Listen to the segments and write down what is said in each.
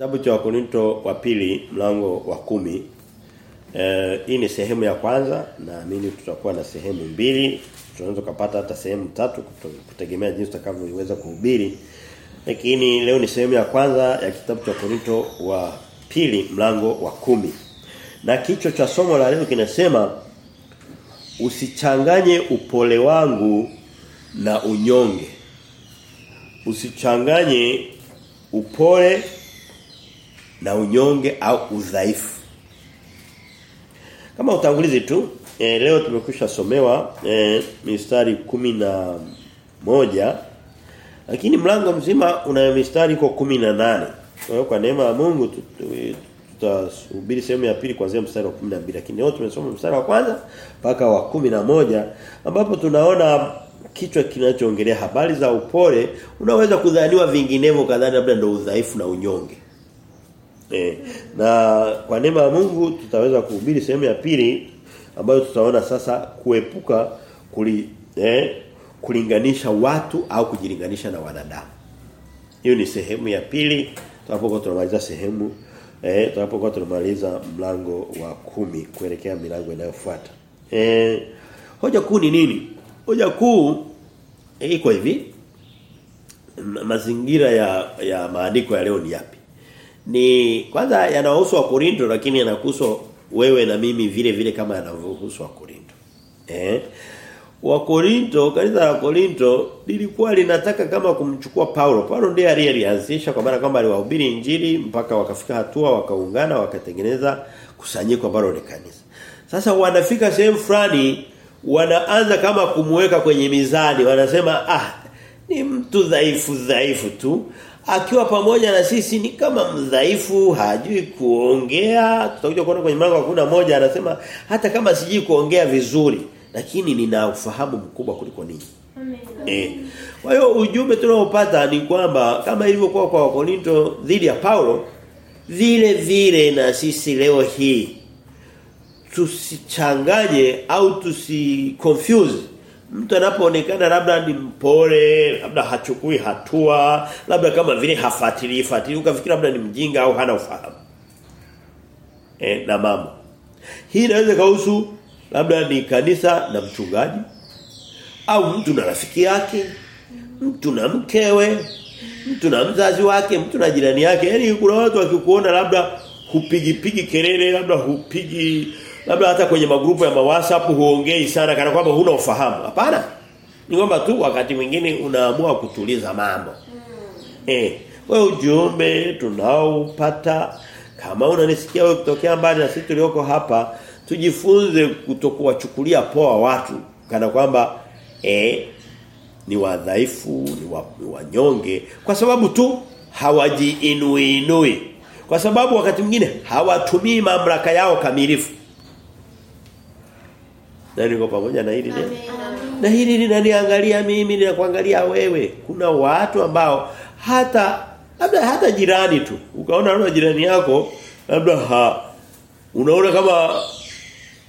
Kitabu cha Wakorinto wa pili mlango wa kumi. Eh hii ni sehemu ya kwanza naamini tutakuwa na sehemu mbili. Tunaweza kupata hata sehemu tatu kutegemea jinsi tutakavyoweza kuhubiri. Lakini leo ni sehemu ya kwanza ya kitabu cha Korinto wa pili mlango wa kumi. Na kichwa cha somo la leo kinasema usichanganye upole wangu na unyonge. Usichanganye upole na unyonge au udhaifu. Kama utangulizi tu e, leo tumekwisha somewa e, mistari kumi na moja lakini mlango mzima una mistari iko kumi na nane. Kwa hiyo kwa neema ya Mungu tutahubiri sehemu ya pili kuanzia mstari wa 12 lakini leo tumesoma mstari wa kwanza mpaka wa na moja ambapo tunaona kichwa kinachoongelea habari za upole unaweza kudhaniwa vinginevyo kadhani labda ndio udhaifu na unyonge E, na kwa neema ya Mungu tutaweza kuhubiri sehemu ya pili ambayo tutaona sasa kuepuka kuli, eh, kulinganisha watu au kujilinganisha na wanadamu. Hiyo ni sehemu ya pili tunapokuwa tunamaliza sehemu eh tunapokuwa tunamaliza mlango wa kumi kuelekea milango inayofuata. Eh hoja kuu ni nini? Hoja kuu eh, iko hivi. Mazingira ya ya maandiko ya leo ni yapi? Ni kwanza yanahusu wa Korinto lakini yanakuhusu wewe na mimi vile vile kama yanavyohusu wa Korinto. Eh? Wa Korinto, kanisa la Korinto lilikuwa linataka kama kumchukua Paulo. Paulo ndiye aliyeanzisha kwa maana kwamba aliwahubiri injili mpaka wakafika hatua wakaungana wakatengeneza kusanyiko ambalo ni kanisa. Sasa wanafika sehemu fulani wanaanza kama kumweka kwenye mizani wanasema ah ni mtu dhaifu dhaifu tu akiwa pamoja na sisi ni kama mdhaifu hajui kuongea. Tutakuja kuona kwenye mlango kuna moja anasema hata kama sijui kuongea vizuri lakini nina ufahamu mkubwa kuliko ninyi. Eh. Kwa hiyo ujumbe tunaopata ni kwamba kama ilivyokuwa kwa Wakorinto dhidi ya Paulo vile vile na sisi leo hii tusichanganye au tusi confuse mtu anapoonekana labda ni mpole, labda hachukui hatua, labda kama vile hafuatilii fuatilii ukafikiri labda ni mjinga au hana ufahamu. E, na mama. Hii inaweza kuhusu labda ni kanisa na mchungaji au mtu na rafiki yake, mtu na mkewe, mtu na mzazi wake, mtu na jirani yake. Yaani kuna watu wakikuona labda hupigi pigi kelele, labda hupigi labda hata kwenye magrupu ya WhatsApp huongei sana kana kwamba huna ufahamu. Hapana. Ni kwamba tu wakati mwingine unaamua kutuliza mambo. Mm. Eh, wewe ujumbe tunaoupata kama unanisikia wewe kutokea mbali na sisi tulioko hapa tujifunze kutokuwachukulia poa watu kana kwamba eh ni wadhaifu, ni, wa, ni wanyonge kwa sababu tu hawajiinuinui. Kwa sababu wakati mwingine hawatumii mamlaka yao kamilifu. Na niko pamoja na hili neno. Na hili linaniangalia mimi linakuangalia wewe. Kuna watu ambao hata labda hata jirani tu. Ukaona labda jirani yako labda ha unaona kama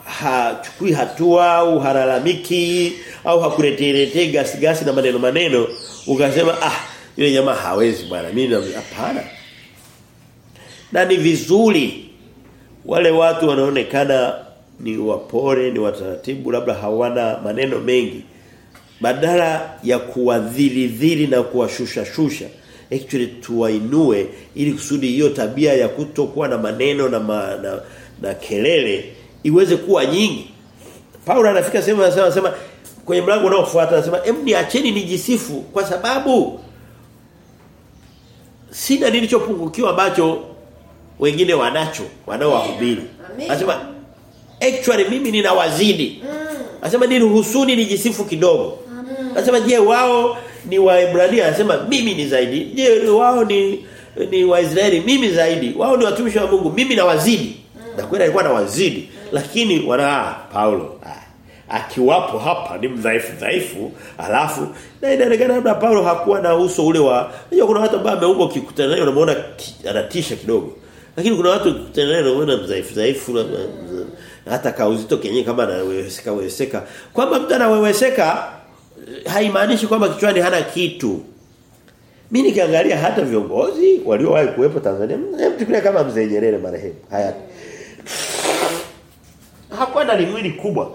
hachukui hatua au haralamiki au hakuleteletee gasi gasi na maneno maneno ukasema ah yule jamaa hawezi bwana mimi hapana. Na ni vizuri wale watu wanaonekana ni wapore ni wataratibu labda hawana maneno mengi. Badala ya kuwadhilidhili na kuwashusha shusha actually tuwainue ili kusudi hiyo tabia ya kutokuwa na maneno na, ma, na na kelele iweze kuwa nyingi. Paulo anafika sehemu anasema anasema kwenye mlango unaofuata anasema em niacheni nijisifu kwa sababu sina nilichopungukiwa ambacho wengine wanacho wanaowahubiri. Anasema actually mimi ninawazidi. Anasema mm. niruhusuni nijisifu kidogo. Anasema je wao ni Waebrania anasema mimi ni zaidi. Je wao ni ni Waisraeli mimi zaidi. Wao ni watumishi wa Mungu mimi nawazidi. Mm. Na kweli alikuwa anawazidi mm. lakini wana Paulo ah, akiwapo hapa ni mdhaifu dhaifu alafu na inaonekana labda Paulo hakuwa na uso ule wa unajua kuna watu ambao ameumbwa ukikutana naye unamuona anatisha kidogo. Lakini kuna watu ukikutana naye unamuona mdhaifu dhaifu hata kauzito kenyewe kama anaweweseka weweseka kwamba mtu anaweweseka haimaanishi kwamba kichwani hana kitu Mimi nikiangalia hata viongozi waliowahi kuwepo Tanzania, hebu tukulia kama mzee Nyerere marehemu. Haya. Hakuwa na limwili kubwa.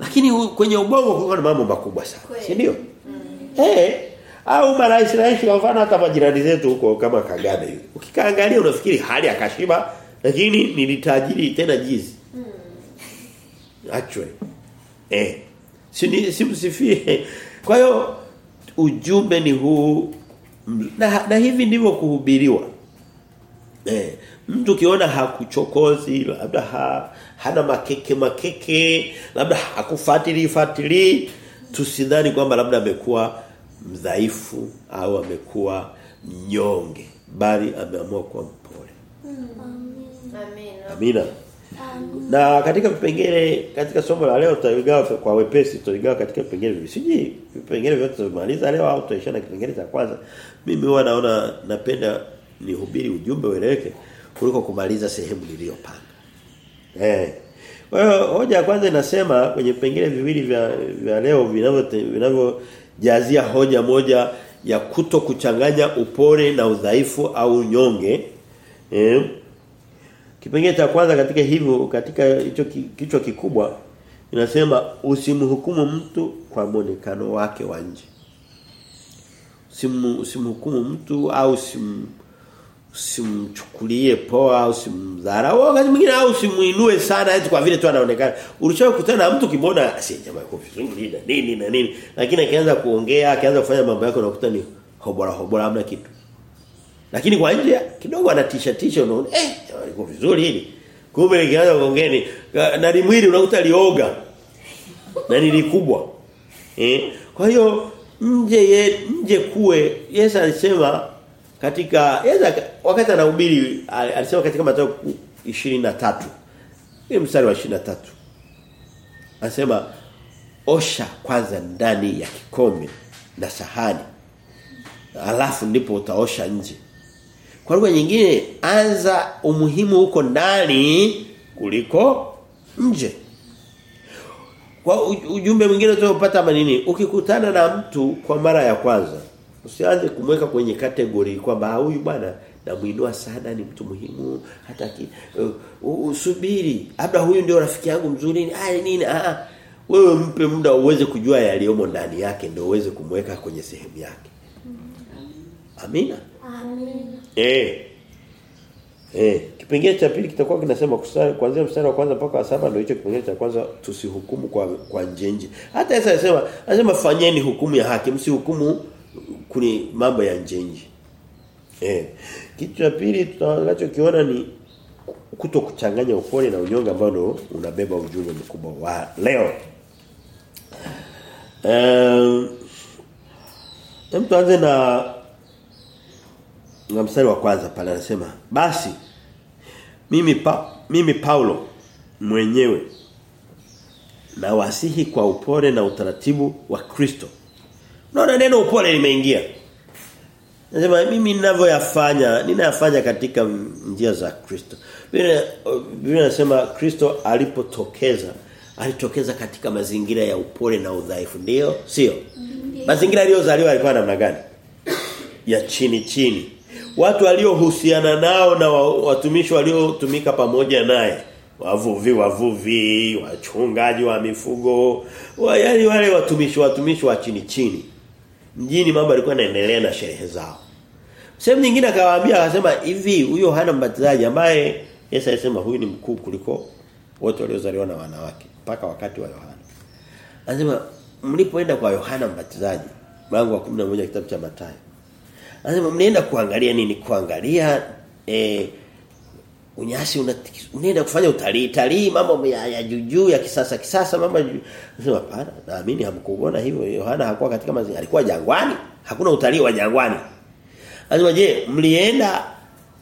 Lakini kwenye ubongo kulikuwa na mambo makubwa sana. Si ndio? Eh. Au marais rais kwa mfano hata majirani zetu huko kama Kagame yule Ukikaangalia unafikiri hali akashiba lakini nilitajiri tena jizi. Actually. Eh. Si ni- simsifie. Kwa hiyo ujumbe ni huu na, na hivi ndivyo kuhubiriwa. Eh, mtu kiona hakuchokozi, labda ha, hana makeke makeke, labda hakufuatilii fuatilii tusidhani kwamba labda amekuwa mdhaifu au amekuwa mnyonge, bali ameamua kuwa mpole. Amina. Amina. Na katika vipengele katika somo la leo tutaigawa kwa wepesi tutaigawa katika vipengele hivi. Siji vipengele vyote tumaliza leo au tutaishana kipengele cha kwanza. Mimi huwa naona napenda nihubiri ujumbe ueleweke kuliko kumaliza sehemu niliyopanga. Eh. Kwa hiyo hoja ya kwanza inasema kwenye vipengele viwili vya vya leo vinavyo vinavyojazia hoja moja ya kuto kuchanganya upole na udhaifu au nyonge. Eh. Kipengele cha kwanza katika hivyo katika hicho kichwa kikubwa inasema usimhukumu mtu kwa mwonekano wake wa nje. Usimhukumu mtu au usim usimchukulie poa au usimdharau wakati mwingine au usimuinue sana eti kwa vile tu anaonekana. Ulishawahi na mtu kimona si jamaa yuko vizuri na nini na nini lakini akianza kuongea akianza kufanya mambo yake unakuta ni hobora hobora hamna kitu. Lakini kwa nje kidogo anatisha tisha unaona eh alikuwa vizuri hili. Kumbe nikianza kuongeni na limwili unakuta lioga. Na ni kubwa. Eh kwa hiyo nje ye, nje kuwe Yesu alisema katika Yesu wakati anahubiri alisema katika Mathayo 23 ile mstari wa 23 anasema osha kwanza ndani ya kikombe na sahani alafu ndipo utaosha nje kwa lugha nyingine anza umuhimu huko ndani kuliko nje. Kwa ujumbe mwingine tunapata manini ukikutana na mtu kwa mara ya kwanza usianze kumweka kwenye kategori kwamba huyu bwana namuinua sana ni mtu muhimu hata ki, uh, usubiri labda huyu ndio rafiki yangu mzuri ah nini ah. Wewe mpe muda uweze kujua yaliyomo ndani yake ndio uweze kumweka kwenye sehemu yake. Amina Amina. Eh. Eh, kipengele cha pili kitakuwa kinasema kuanzia mstari wa kwanza mpaka wa saba ndio hicho kipengele cha kwanza tusihukumu kwa kwa njenje. Hata Yesu anasema anasema fanyeni hukumu ya haki msihukumu kuni mambo ya njenje. Eh. Kitu cha pili tutakachokiona ni kuto kuchanganya upole na unyonge ambao unabeba ujumbe mkubwa wa leo. Um, Hem na na mstari wa kwanza pale anasema basi mimi pa, mimi Paulo mwenyewe na wasihi kwa upole na utaratibu wa Kristo. Unaona neno upole limeingia. Nasema mimi ninavyoyafanya ninayafanya katika njia za Kristo. Biblia bila inasema Kristo alipotokeza alitokeza katika mazingira ya upole na udhaifu ndio sio? Mazingira aliyozaliwa alikuwa namna gani? ya chini chini. Watu waliohusiana nao na watumishi waliotumika pamoja naye. Wavuvi wavuvi, wachungaji wa mifugo, wa, yani wale watumishi watumishi wa chini chini. Mjini mambo yalikuwa yanaendelea na sherehe zao. Sehemu nyingine akawaambia akasema hivi huyo hana mbatizaji ambaye Yesu alisema huyu ni mkuu kuliko wote waliozaliwa na wanawake mpaka wakati wa Yohana. Anasema mlipoenda kwa Yohana mbatizaji mlango wa 11 kitabu cha Mathayo. Anasema mnaenda kuangalia nini? Kuangalia eh unyasi una, unaenda kufanya utalii, talii mambo ya, ya jujuu ya kisasa kisasa mambo. Anasema hapana, naamini hamkuona hivyo. Yohana hakuwa katika mazingira, alikuwa jangwani. Hakuna utalii wa jangwani. Anasema je, mlienda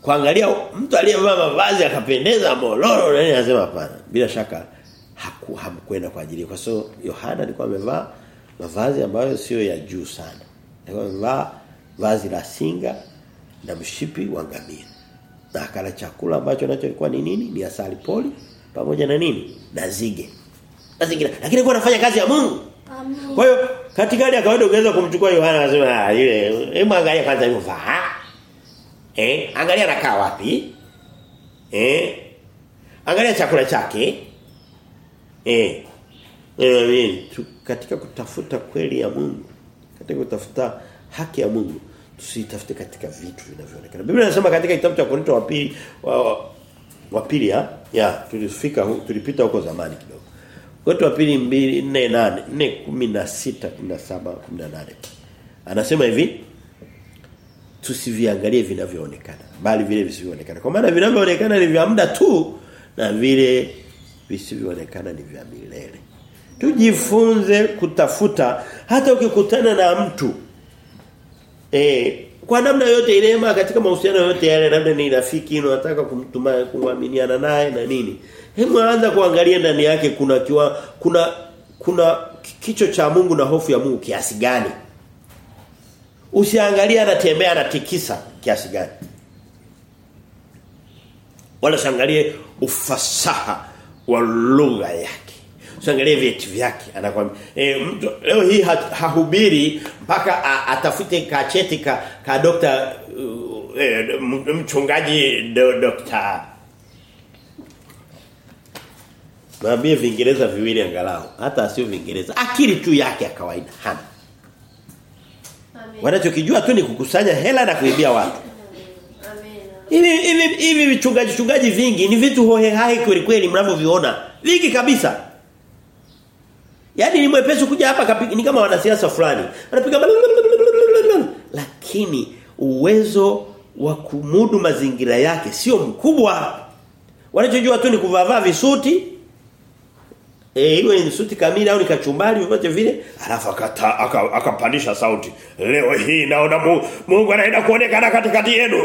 kuangalia mtu aliyevaa mavazi akapendeza mololo nani anasema hapana. Bila shaka haku hamkwenda kwa ajili kwa sababu Yohana alikuwa amevaa mavazi ambayo sio ya juu sana. Alikuwa amevaa vazi la singa na mshipi wa ngamia. Na akala chakula ambacho nacho ilikuwa ni nini? Ni asali poli pamoja na nini? Na zige. zingine Lakini alikuwa anafanya kazi ya Mungu. Amen. Kwa hiyo Katika hali ya kawaida ungeweza kumchukua Yohana anasema ah yule hebu angalia kwanza yuvaa. Eh, angalia anakaa wapi? Eh? Angalia chakula chake. Eh. Eh, katika kutafuta kweli ya Mungu, katika kutafuta haki ya Mungu, tusitafute katika vitu vinavyoonekana. Biblia inasema katika kitabu cha Korinto wa pili wa, pili ya, ya tulifika tulipita huko zamani kidogo. Korinto wa pili 2 4 8 4 16 17 18. Anasema hivi tusiviangalie vinavyoonekana bali vile visivyoonekana. Kwa maana vinavyoonekana ni vya muda tu na vile visivyoonekana ni vya milele. Tujifunze kutafuta hata ukikutana na mtu eh kwa namna yote ile ma katika mahusiano yote yale labda ni rafiki unataka kumtuma kuaminiana naye na nini. Hebu anza kuangalia ndani yake kuna kiwa, kuna kuna kicho cha Mungu na hofu ya Mungu kiasi gani. Usiangalie anatembea anatikisa kiasi gani. Wala usiangalie ufasaha wa lugha yake. Usiangalie vieti vyake anakwambia eh mtu leo hii ha, hahubiri mpaka a, atafute kacheti ka, ka dokta uh, eh, mchungaji do, dokta Mwambie Viingereza viwili angalau hata sio Viingereza akili tu yake ya kawaida hana. Wanachokijua tu ni kukusanya hela na kuibia watu. Hivi hivi hivi vichungaji chungaji vingi ni vitu hohe hai kweli kweli mnavyoviona. Vingi kabisa. Yaani ni mwepesi kuja hapa kapiga ni kama wanasiasa fulani. Anapiga lakini uwezo wa kumudu mazingira yake sio mkubwa. Wanachojua tu ni kuvaa visuti Eh iwe ni suti kamili au ni kachumbari vyovyote vile alafu akata aka- sauti leo hii naona Mungu, Mungu anaenda kuonekana katikati yenu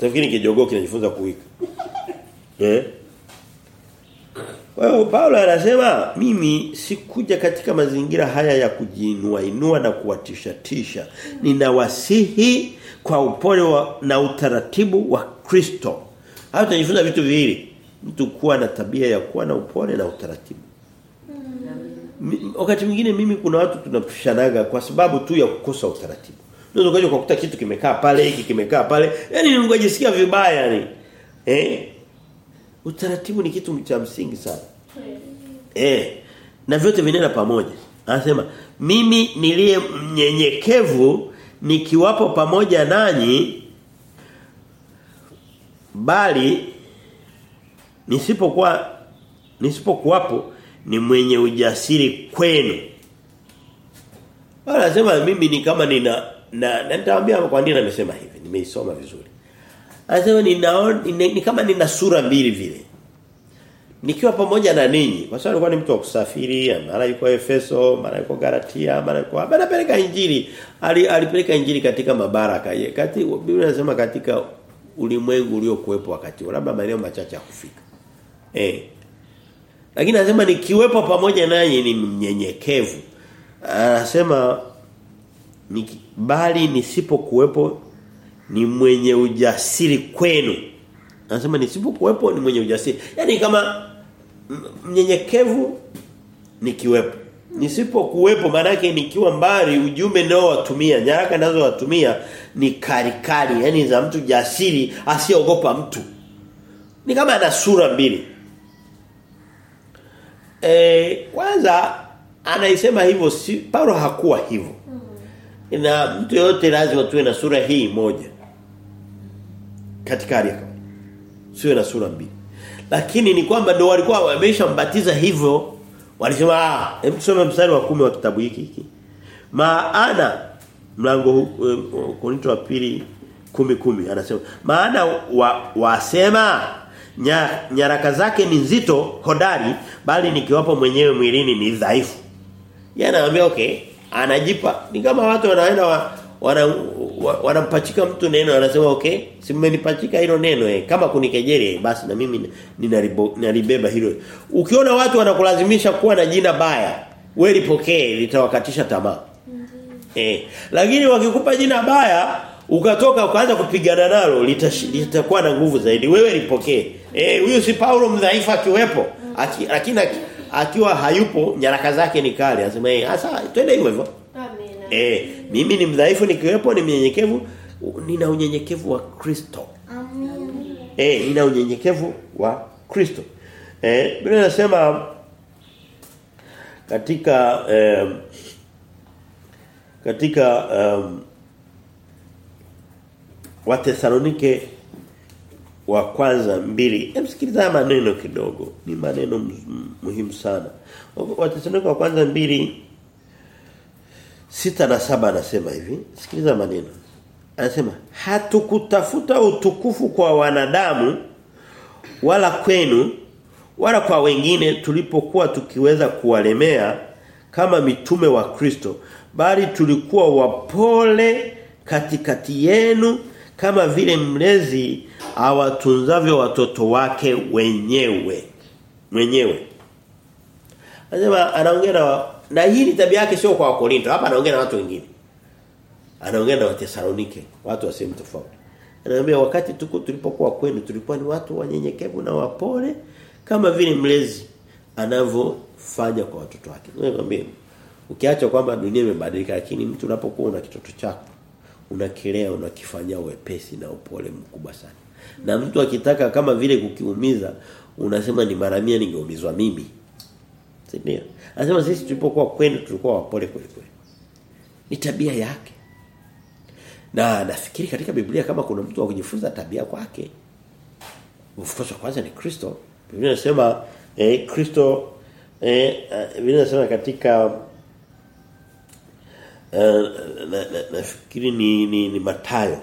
Tafikiri Utafikiri kijogoo kinajifunza kuika. Eh kwa hiyo Paulo anasema mimi sikuja katika mazingira haya ya kujiinua inua na kuwatisha tisha. Ninawasihi kwa upole wa, na utaratibu wa Kristo. Hapo tunajifunza vitu viwili. Mtu kuwa na tabia ya kuwa na upole na utaratibu. Wakati mwingine mimi kuna watu tunapishanaga kwa sababu tu ya kukosa utaratibu. Unaweza kwa kukuta kitu kimekaa pale, hiki kimekaa pale. Yaani ningejisikia vibaya yani. Eh? Utaratibu ni kitu cha msingi sana. Eh. Na vyote vinaenda pamoja. Anasema mimi niliye mnyenyekevu nikiwapo pamoja nanyi bali nisipokuwa nisipokuwapo ni mwenye ujasiri kwenu. Anasema mimi ni kama nina na, na nitawaambia kwa nini amesema hivi. Nimeisoma vizuri. Anasema ninaona ni, ni kama nina sura mbili vile. Nikiwa pamoja na ninyi, kwa sababu alikuwa ni mtu wa kusafiri, mara yuko Efeso, mara yuko Galatia, mara yuko anapeleka injili. Ali, alipeleka injili katika mabaraka. Ye- Kati Biblia inasema katika ulimwengu uliokuwepo wakati huo, labda maeneo machache ya kufika. Eh. Lakini anasema nikiwepo pamoja nanyi ni mnyenyekevu. Anasema niki, bali nisipokuwepo ni mwenye ujasiri kwenu. Anasema nisipokuwepo ni mwenye ujasiri. Yaani kama mnyenyekevu nikiwepo. Nisipokuwepo maana yake nikiwa mbali ujumbe nao watumia, nyaraka nazo watumia ni karikari, yani za mtu jasiri asiyeogopa mtu. Ni kama ana sura mbili. Eh kwanza anaisema hivyo si Paulo hakuwa hivyo. Na mtu yote lazima tuwe na sura hii moja. Katika hali. Siwe na sura mbili. Lakini ni kwamba ndio walikuwa wameshambatiza hivyo walisema ah hebu tusome mstari wa kumi wa kitabu hiki hiki. Maana mlango eh, Korinto wa pili kumi kumi anasema maana wa, wasema nya, nyaraka zake ni nzito hodari bali nikiwapo mwenyewe mwilini ni dhaifu. Yeye anawaambia okay anajipa ni kama watu wanaenda wa, wana wanampachika mtu neno anasema okay si mmenipachika hilo neno eh. Kama kunikejeli basi na mimi ninalibeba hilo. Ukiona watu wanakulazimisha kuwa na jina baya wewe lipokee litawakatisha tamaa. Eh lakini wakikupa jina baya ukatoka ukaanza kupigana nalo litakuwa na nguvu zaidi. Wewe lipokee. Eh huyo si Paulo mdhaifu akiwepo aki, lakini aki- akiwa hayupo nyaraka zake ni kali. Anasema eh sasa twende hivyo hivyo. Eh mimi ni mdhaifu nikiwepo ni mnyenyekevu nina unyenyekevu wa Kristo. Amen. eh nina unyenyekevu wa Kristo. Eh Biblia inasema katika eh, katika um, Wathesalonike wa kwanza mbili. Emsikiliza maneno kidogo ni maneno muhimu sana. Wathesalonike wa kwanza mbili sita na saba anasema hivi. Sikiliza maneno. Anasema hatukutafuta utukufu kwa wanadamu wala kwenu wala kwa wengine tulipokuwa tukiweza kuwalemea kama mitume wa Kristo bali tulikuwa wapole katikati yenu kama vile mlezi awatunzavyo watoto wake wenyewe. Mwenyewe. Anasema anaongea na na hii ni tabia yake sio kwa Wakorinto. Hapa anaongea na watu wengine. Anaongea na Wathesalonike watu wa sehemu tofauti. Anaambia wakati tuko tulipokuwa kwenu tulikuwa ni watu wanyenyekevu na wapole kama vile mlezi anavyofanya kwa watoto wake. Nikwambie ukiacha kwamba dunia imebadilika lakini mtu unapokuwa una kitoto chako unakilea unakifanyia wepesi na upole mkubwa sana. Na mtu akitaka kama vile kukiumiza unasema ni mara 100 ningeumizwa mimi. Sindio? Anasema sisi tulipokuwa kwenu tulikuwa wapole kweli kweli. Ni tabia yake. Na nafikiri katika Biblia kama kuna mtu wa kujifunza tabia kwake. Of kwanza ni Kristo. Biblia inasema eh Kristo eh uh, Biblia inasema katika nafikiri na, na, nafikiri ni, ni ni Mathayo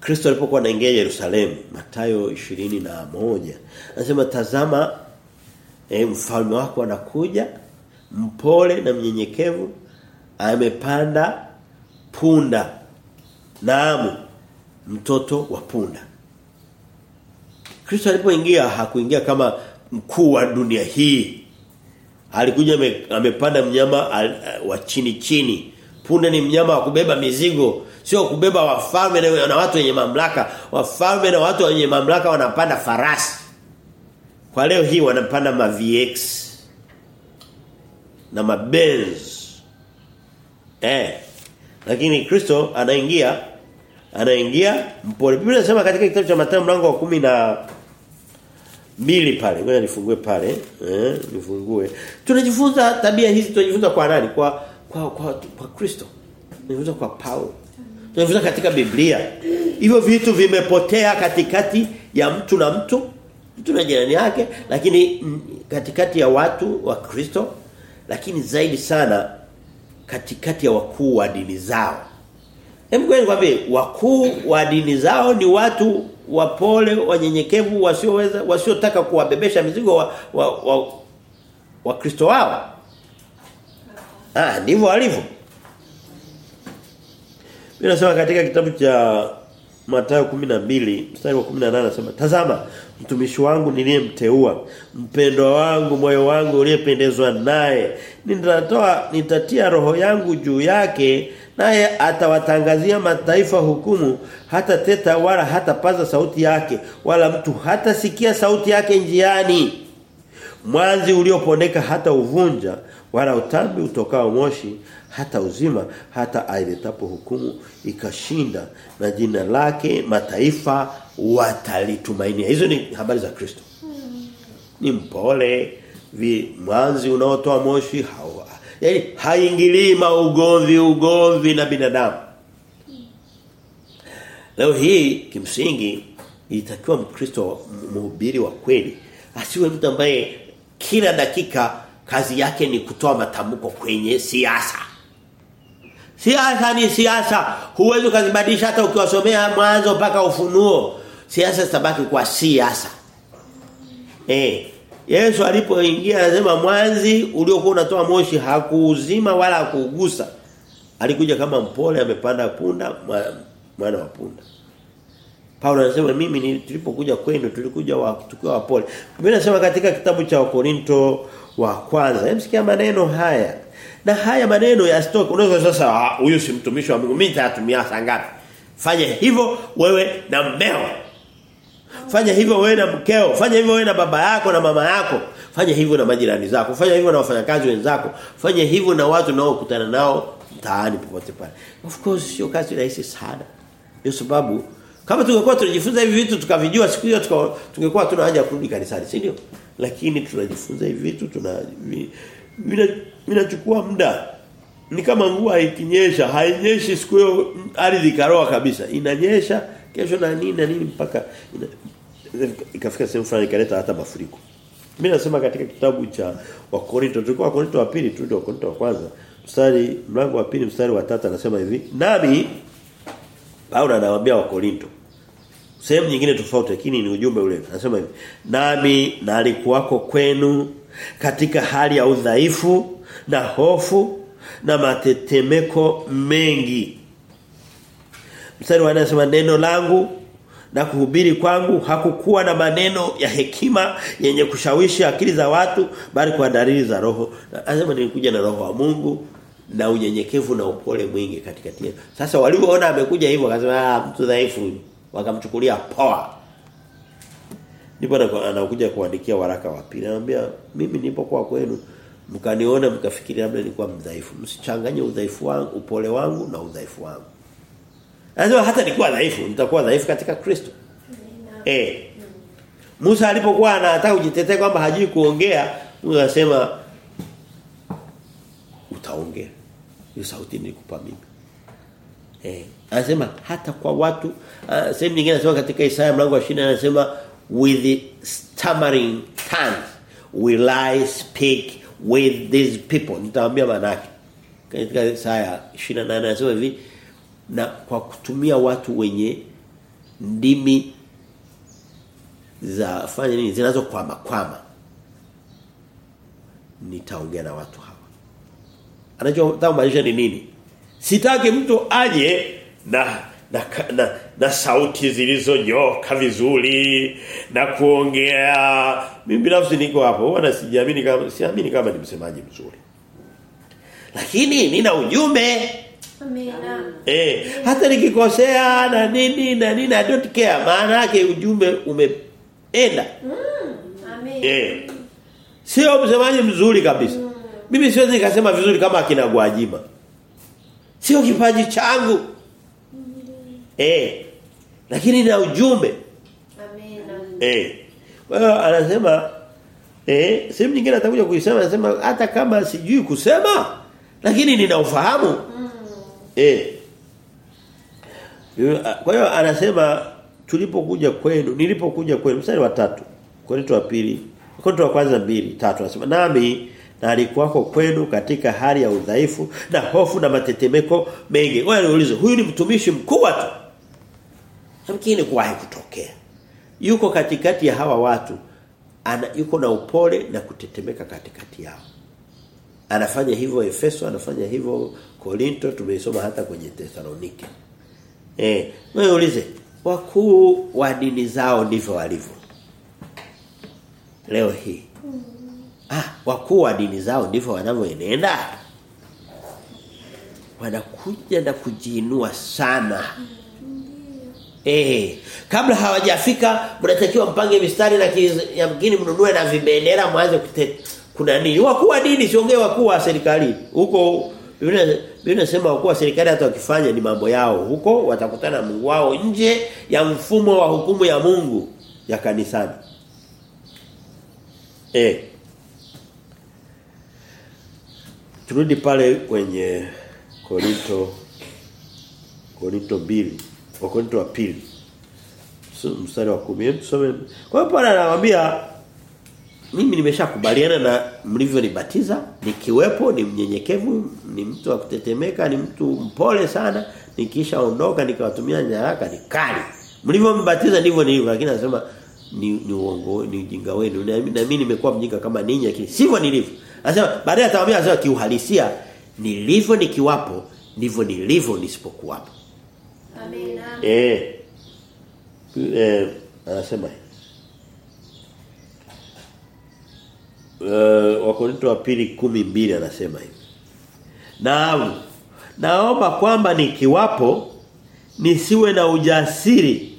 Kristo alipokuwa anaingia Yerusalemu Mathayo 21 anasema tazama eh mfalme wako anakuja mpole na mnyenyekevu amepanda punda. Naamu mtoto wa punda. Kristo alipoingia hakuingia kama mkuu wa dunia hii. Alikuja ame- amepanda mnyama al- wa chini chini. Punda ni mnyama wa kubeba mizigo sio kubeba wafalme na, watu wenye mamlaka. Wafalme na watu wenye mamlaka wanapanda farasi. Kwa leo hii wanapanda ma VX na mabenz. Eh. Lakini Kristo anaingia anaingia mpole. Biblia inasema katika kitabu cha Mathayo mlango wa kumi na mbili pale. Ngoja nifungue pale. Eh, nifungue. Tunajifunza tabia hizi tunajifunza kwa nani? Kwa kwa kwa, kwa Kristo. Tunajifunza kwa Paulo. Tunajifunza katika Biblia. Hivyo vitu vimepotea katikati ya mtu na mtu mtu na jirani yake lakini katikati ya watu wa Kristo lakini zaidi sana katikati ya wakuu wa dini zao. Hebu kweli kwambie wakuu wa dini zao ni watu wapole, wanyenyekevu, wasioweza wasiotaka kuwabebesha mizigo wa wa, wa, wa Kristo wao. Ah, ndivyo alivyo. Mimi nasema katika kitabu cha Mathayo 12 mstari wa 18 anasema tazama mtumishi wangu niliyemteua mpendwa wangu moyo wangu uliyependezwa naye nitatoa nitatia roho yangu juu yake naye atawatangazia mataifa hukumu hata teta wala hata paza sauti yake wala mtu hata sikia sauti yake njiani. Mwanzi uliopondeka hata uvunja wala utambi utokao moshi hata uzima hata ailetapo hukumu ikashinda na jina lake mataifa watalitumainia hizo ni habari za Kristo. Ni mpole vi mwanzi unaotoa moshi hawa yani haingilii maugomvi ugomvi na binadamu. Leo hii kimsingi itakiwa mkristo mhubiri wa kweli asiwe mtu ambaye kila dakika kazi yake ni kutoa matamko kwenye siasa Siasa ni siasa. Huwezi kuzibadilisha hata ukiwasomea mwanzo mpaka ufunuo. Siasa zitabaki kwa siasa. Eh. Yesu alipoingia anasema mwanzi uliokuwa unatoa moshi hakuuzima wala hakuugusa. Alikuja kama mpole amepanda punda mwana wa punda. Paulo anasema mimi ni tulipokuja kwenu tulikuja wa, tukiwa wapole. Biblia inasema katika kitabu cha Wakorinto wa kwanza. Hemsikia maneno haya. Na haya maneno yasitoke. Unaweza sasa huyu si mtumishi wa Mungu. Mimi nitatumia saa ngapi? Fanya hivyo wewe na mmeo. Fanya hivyo wewe na mkeo. Fanya hivyo wewe na baba yako na mama yako. Fanya hivyo na majirani zako, fanya hivyo na wafanyakazi wenzako, fanya hivyo na watu nao kutana nao mtaani popote pale. Of course sio kazi rahisi sana. Ndio sababu kama tungekuwa tunajifunza hivi vitu tukavijua siku hiyo tungekuwa tuna haja kurudi kanisani, si ndio? Lakini tunajifunza hivi vitu tuna vinachukua muda. Ni kama mvua ikinyesha, hainyeshi siku hiyo ardhi karoa kabisa. Inanyesha kesho na nini na nini mpaka ina, ikafika sehemu fulani ikaleta hata mafuriko. Mimi nasema katika kitabu cha Wakorinto, tulikuwa Wakorinto wa pili tu ndio Wakorinto wa kwanza, mstari mlango wa pili mstari wa tatu anasema hivi, nami Paulo anawaambia Wakorinto sehemu nyingine tofauti lakini ni ujumbe ule. Anasema hivi, nami nalikuwako kwenu katika hali ya udhaifu na hofu na matetemeko mengi. Mstari wa neno langu na kuhubiri kwangu hakukuwa na maneno ya hekima yenye kushawishi akili za watu bali kwa dalili za roho. Anasema nilikuja na roho wa Mungu na unyenyekevu na upole mwingi katikati yetu. Sasa walioona amekuja hivyo akasema ah mtu dhaifu huyu. wakamchukulia poa. Ndipo anakuja kuandikia waraka wa pili. Anamwambia mimi nipo kwa kwenu mkaniona mkafikiri labda nilikuwa mdhaifu. Msichanganye udhaifu wangu, upole wangu na udhaifu wangu. lazima hata nikuwa dhaifu, nitakuwa dhaifu katika Kristo. Eh. Musa alipokuwa anataka kujitetea kwamba hajui kuongea, Musa anasema utaongea. Hiyo sauti nilikupa mimi. Eh. Anasema hata kwa watu uh, sehemu nyingine anasema katika Isaya mlango wa 20 anasema with stammering tongues will I speak with these people. Nitawaambia maana yake. Katika Isaya 28 anasema hivi na kwa kutumia watu wenye ndimi za fanya nini zinazokwama kwama nitaongea na watu hawa anachotaka kumaanisha ni nini sitaki mtu aje na na, na, na sauti zilizonyoka vizuri na kuongea mimi binafsi niko hapo huwa sijiamini kama siamini kama ni msemaji mzuri lakini nina ujumbe Amina. Eh, hata nikikosea na nini na nini I don't care. Maana yake ujumbe umeenda. Amen. Eh. Sio msemaji mzuri kabisa. Mimi siwezi nikasema vizuri kama akina Gwajima. Sio kipaji changu. Eh. Lakini na ujumbe. Amina. Eh. Kwa hiyo anasema eh sehemu nyingine atakuja kuisema anasema hata kama sijui kusema lakini nina ufahamu. Mm. Eh. Kwa hiyo anasema tulipokuja kwenu, nilipokuja kwenu mstari wa tatu Korinto wa pili, Korinto wa kwanza mbili, tatu anasema nami na alikuwako kwenu katika hali ya udhaifu na hofu na matetemeko mengi. Wewe niulize, huyu ni mtumishi mkubwa tu. Yamkini kuwahi kutokea. Yuko katikati ya hawa watu, ana yuko na upole na kutetemeka katikati yao. Anafanya hivyo Efeso, anafanya hivyo Korinto, tumeisoma hata kwenye Thessalonike. Eh, wewe ulize, wakuu wa dini zao ndivyo walivyo. Leo hii. Ah, wakuu wa dini zao ndivyo wanavyoenenda. Wanakuja na kujiinua sana. Eh, kabla hawajafika mnatakiwa mpange mistari na yamkini mnunue na vibendera mwanze kuna nini? Wakuu wa dini siongee wakuu wa serikali. Huko Biblia inasema wakuu wa serikali hata wakifanya ni mambo yao. Huko watakutana na Mungu wao nje ya mfumo wa hukumu ya Mungu ya kanisani. Eh. Turudi pale kwenye Korinto Korinto 2 Wakorinto wa pili. Mstari wa 10 tusome. Kwa hiyo Paulo anawaambia mimi nimeshakubaliana na mlivyonibatiza nikiwepo ni mnyenyekevu ni mtu wa kutetemeka ni mtu mpole sana. Nikishaondoka nikawatumia nyaraka ni kali. Mlivyombatiza ndivyo nilivyo. Lakini anasema ni ni uongo ni ujinga wenu. Na mimi nimekuwa mjinga kama ninyi lakini sivyo nilivyo. Anasema baadaye atawaambia anasema kiuhalisia nilivyo nikiwapo ndivyo nilivyo nisipokuwapo Eh eh anasema uh, Wakorinto wa pili mbili anasema hivi. Na Naomba kwamba nikiwapo nisiwe na ujasiri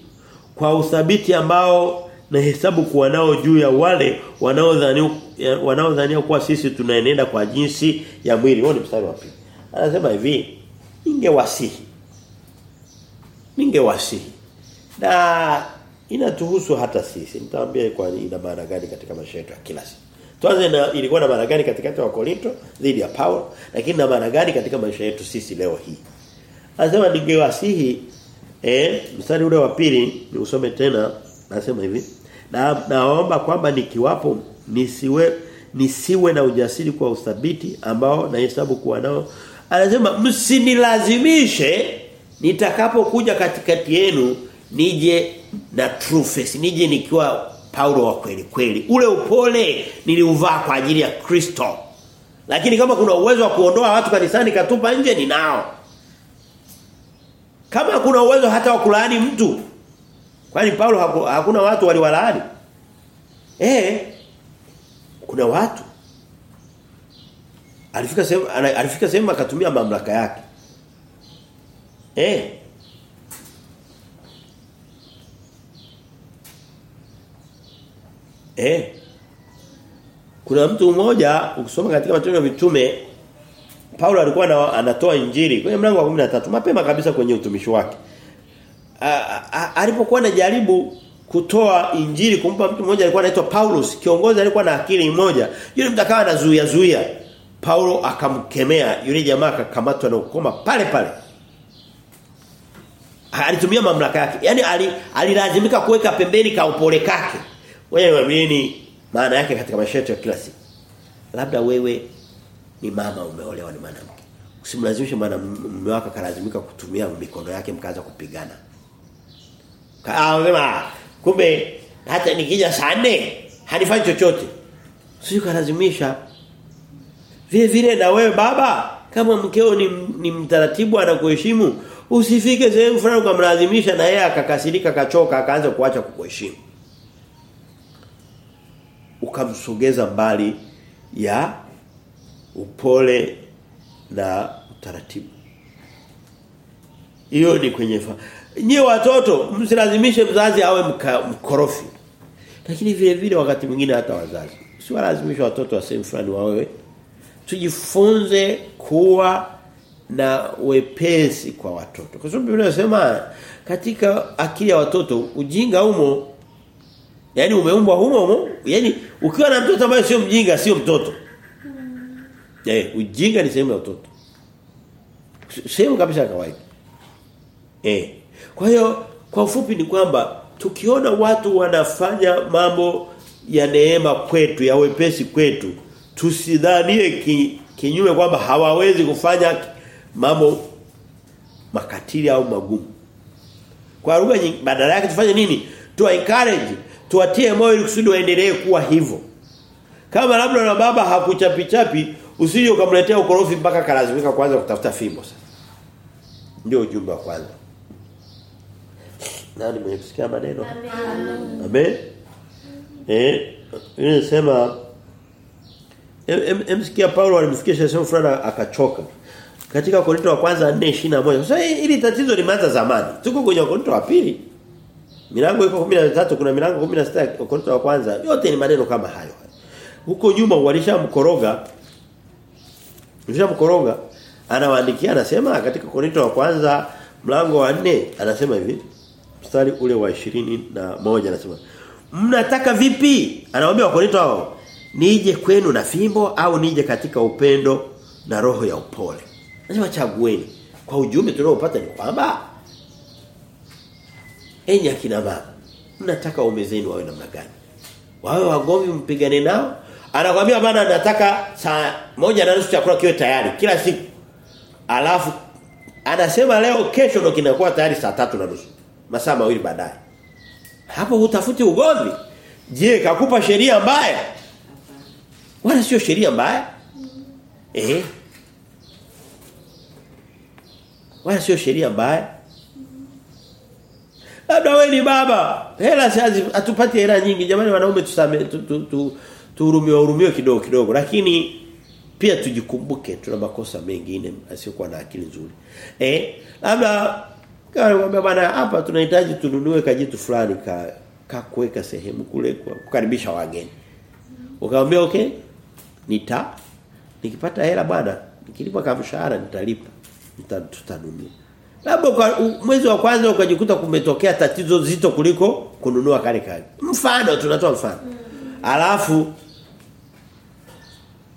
kwa uthabiti ambao na hesabu kuwa nao juu ya wale wanaodhania wanaodhania kuwa sisi tunaenenda kwa jinsi ya mwili. Huo ni mstari wa pili. Anasema hivi, ningewasihi. Ningewasihi. Na inatuhusu hata sisi. Nitawaambia kwa ina maana gani katika maisha yetu ya kila siku. Tuanze na ilikuwa na maana gani katikati wa Korinto dhidi ya Paulo, lakini na maana gani katika maisha yetu sisi leo hii. Anasema ningewasihi eh mstari ule wa pili ni usome tena nasema hivi. Na naomba kwamba nikiwapo nisiwe nisiwe na ujasiri kwa uthabiti ambao nahesabu kuwa nao. Anasema msinilazimishe nitakapokuja katikati yenu nije na true face, nije nikiwa Paulo wa kweli kweli. Ule upole niliuvaa kwa ajili ya Kristo. Lakini kama kuna uwezo wa kuondoa watu kanisani katupa nje ninao. Kama kuna uwezo hata wa kulaani mtu. Kwani Paulo haku, hakuna watu waliwalaani? Eh. Kuna watu. Alifika sehemu alifika sehemu akatumia mamlaka yake. Eh. Eh. Kuna mtu mmoja ukisoma katika matendo ya mitume Paulo alikuwa na, anatoa injili kwenye mlango wa 13 mapema kabisa kwenye utumishi wake. Alipokuwa anajaribu kutoa injili kumpa mtu mmoja alikuwa anaitwa Paulus, kiongozi alikuwa na akili moja. Yule mtu akawa anazuia zuia. Paulo akamkemea yule jamaa akakamatwa na ukoma pale pale. Alitumia mamlaka yake. Yaani alilazimika ali kuweka pembeni ka upole kake. Wewe nini maana yake katika maisha yetu ya kila siku? Labda wewe ni mama umeolewa ni mwanamke. Usimlazimishe mwanamume wako kalazimika kutumia mikono yake mkaanza kupigana. Kaanza kumbe hata nikija saa nne hanifanyi chochote. Sio kalazimisha. Vile vile na wewe baba kama mkeo ni, ni mtaratibu anakuheshimu usifike sehemu fulani ukamlazimisha na yeye akakasirika kachoka akaanza kuacha kukuheshimu. Ukamsogeza mbali ya upole na utaratibu. Hiyo ni kwenye fa. Nyie watoto msilazimishe mzazi awe mka, mkorofi. Lakini vile vile wakati mwingine hata wazazi. Usiwalazimishe watoto wa sehemu fulani wawe. Tujifunze kuwa na wepesi kwa watoto. Kwa sababu Biblia inasema katika akili ya watoto ujinga umo yani umeumbwa humo humo. Yaani ukiwa na mtoto ambaye sio mjinga sio mtoto. Eh, ujinga ni sehemu ya utoto. Sehemu kabisa ya kawaida. Eh. Kwa hiyo kwa ufupi ni kwamba tukiona watu wanafanya mambo ya neema kwetu, ya wepesi kwetu, tusidhanie ki, kinyume kwamba hawawezi kufanya mambo makatili au magumu. Kwa lugha badala yake tufanye nini? Tu encourage, tuwatie moyo ili kusudi waendelee kuwa hivyo. Kama labda na baba hakuchapi chapi, usije ukamletea ukorofi mpaka kalazimika kwanza kutafuta fimbo sasa. Ndio ujumbe wa kwanza. Nani mwenye kusikia maneno? Amen. Amen. Eh, inasema emsikia Paulo alimfikisha sehemu akachoka. Katika Korinto wa kwanza 4:21. Sasa hili tatizo limeanza zamani. Tuko kwenye Korinto wa pili. Milango iko 13 kuna milango 16 Korinto wa kwanza. Yote ni maneno kama hayo. Huko nyuma walishamkoroga Walishamkoroga anawaandikia anasema katika Korinto wa kwanza mlango wa 4 anasema hivi mstari ule wa 20 na moja anasema mnataka vipi anawaambia wakorinto hao nije kwenu na fimbo au nije katika upendo na roho ya upole lazima chagueni. Kwa ujumbe tunaopata ni kwamba enyi akina baba mnataka waume zenu wawe namna gani? Wawe wagomvi mpigane nao? Anakwambia bana nataka saa moja na nusu chakula kiwe tayari kila siku. Alafu anasema leo kesho ndo kinakuwa tayari saa tatu na nusu. Masaa mawili baadaye. Hapo utafuti ugomvi? Je kakupa sheria mbaya? Wala sio sheria mbaya. Eh wala sio sheria mbaya. Labda wewe ni baba. Hela siazi atupati hela nyingi. Jamani wanaume tusame tu, tu, tu, tu, kidogo kidogo. Lakini pia tujikumbuke tuna makosa mengine asiyokuwa na akili nzuri. Eh labda kama bwana hapa tunahitaji tununue kajitu fulani ka kakuweka sehemu kule kwa kukaribisha wageni. Ukamwambia okay nita nikipata hela bwana nikilipa kama mshahara nitalipa nita tutanunua. Labda uka- mwezi wa kwanza ukajikuta kumetokea tatizo zito kuliko kununua kale kale. Mfano tunatoa mfano. Alafu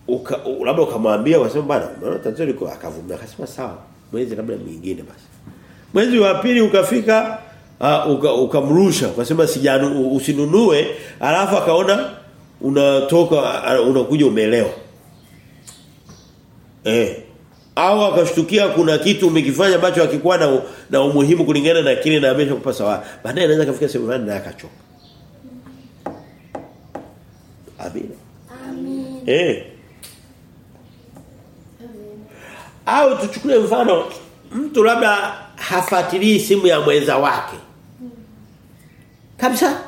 uka, labda ukamwambia wasema bana unaona tatizo liko akavumilia akasema sawa mwezi labda mwingine basi mwezi wa pili ukafika uh, uka, ukamrusha ukasema sijanu usinunue alafu akaona unatoka unakuja umelewa eh au akashtukia kuna kitu umekifanya ambacho hakikuwa na, na umuhimu kulingana na kile na ameshakupa sawa baadaye anaweza kufika sehemu fulani na akachoka amina Amen. eh Au tuchukue mfano mtu labda hafuatilii simu ya mweza wake. Kabisa.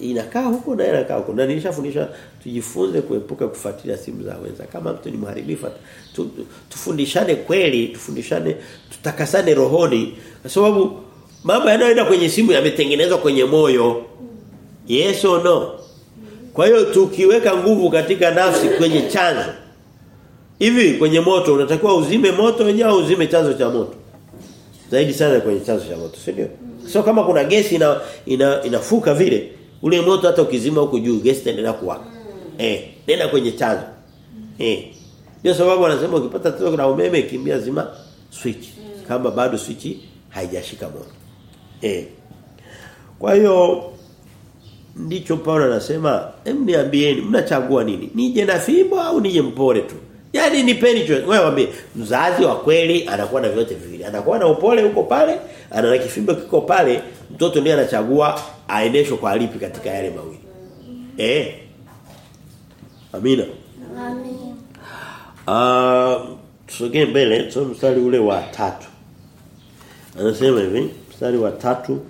Inakaa huko na inakaa huko. Na nilishafundisha tujifunze kuepuka kufuatilia simu za wenza. Kama mtu ni mharibifu tu, tu, tufundishane kweli, tufundishane tutakasane rohoni kwa sababu mambo yanayoenda kwenye simu yametengenezwa kwenye moyo. Yes or no? Kwa hiyo tukiweka nguvu katika nafsi kwenye chanzo Hivi kwenye moto unatakiwa uzime moto wenyewe au uzime chanzo cha moto? Zaidi sana kwenye chanzo cha moto? Sio kama kuna gesi ina, ina vile, ule moto hata ukizima huko juu gesi itaendelea kuwaka. Eh, nenda kwenye chanzo. Eh. Ndio sababu wanasema ukipata tatizo la umeme kimbia zima switch kama bado switch haijashika moto. Eh. Kwa hiyo ndicho Paulo anasema, "Hem niambieni, mnachagua nini? Nije na fimbo au nije mpole tu?" Yaani nipeni choice. Wewe waambie mzazi wa kweli anakuwa na vyote viwili. Anakuwa na upole huko pale, ana na kifimbo kiko pale, mtoto ndiye anachagua aendeshwe kwa lipi katika yale mawili. Eh. Amina. Amina. Ah, tusogee mbele, tusome mstari ule wa tatu. Anasema hivi, mstari wa tatu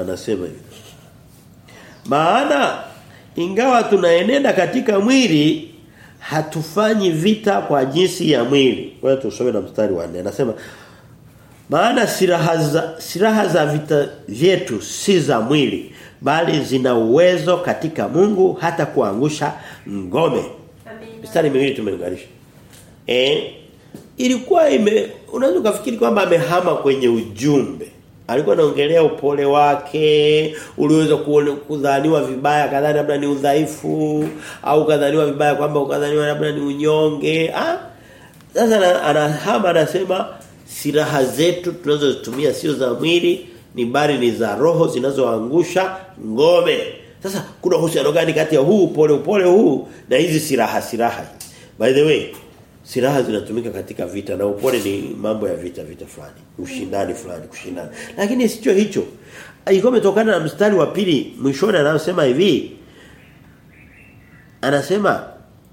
anasema hivi. Maana ingawa tunaenenda katika mwili hatufanyi vita kwa jinsi ya mwili. Kwa hiyo tusome na mstari wa 4. Anasema maana silaha za silaha za vita vyetu si za mwili bali zina uwezo katika Mungu hata kuangusha ngome. Mstari Mistari miwili tumeunganisha. Eh ilikuwa ime unaweza kufikiri kwamba amehama kwenye ujumbe. Alikuwa anaongelea upole wake, uliweza kudhaniwa vibaya kadhani labda ni udhaifu au kadhaniwa vibaya kwamba ukadhaniwa labda ni unyonge. Ah? Sasa anahama anasema silaha zetu tunazozitumia sio za mwili ni bali ni za roho zinazoangusha ngome. Sasa kuna uhusiano gani kati ya huu pole upole huu na hizi silaha silaha? By the way, silaha zinatumika katika vita na upole ni mambo ya vita vita fulani, ushindani fulani, kushindana. Lakini sicho hicho. Ilikuwa imetokana na mstari wa pili mwishoni anasema hivi. Anasema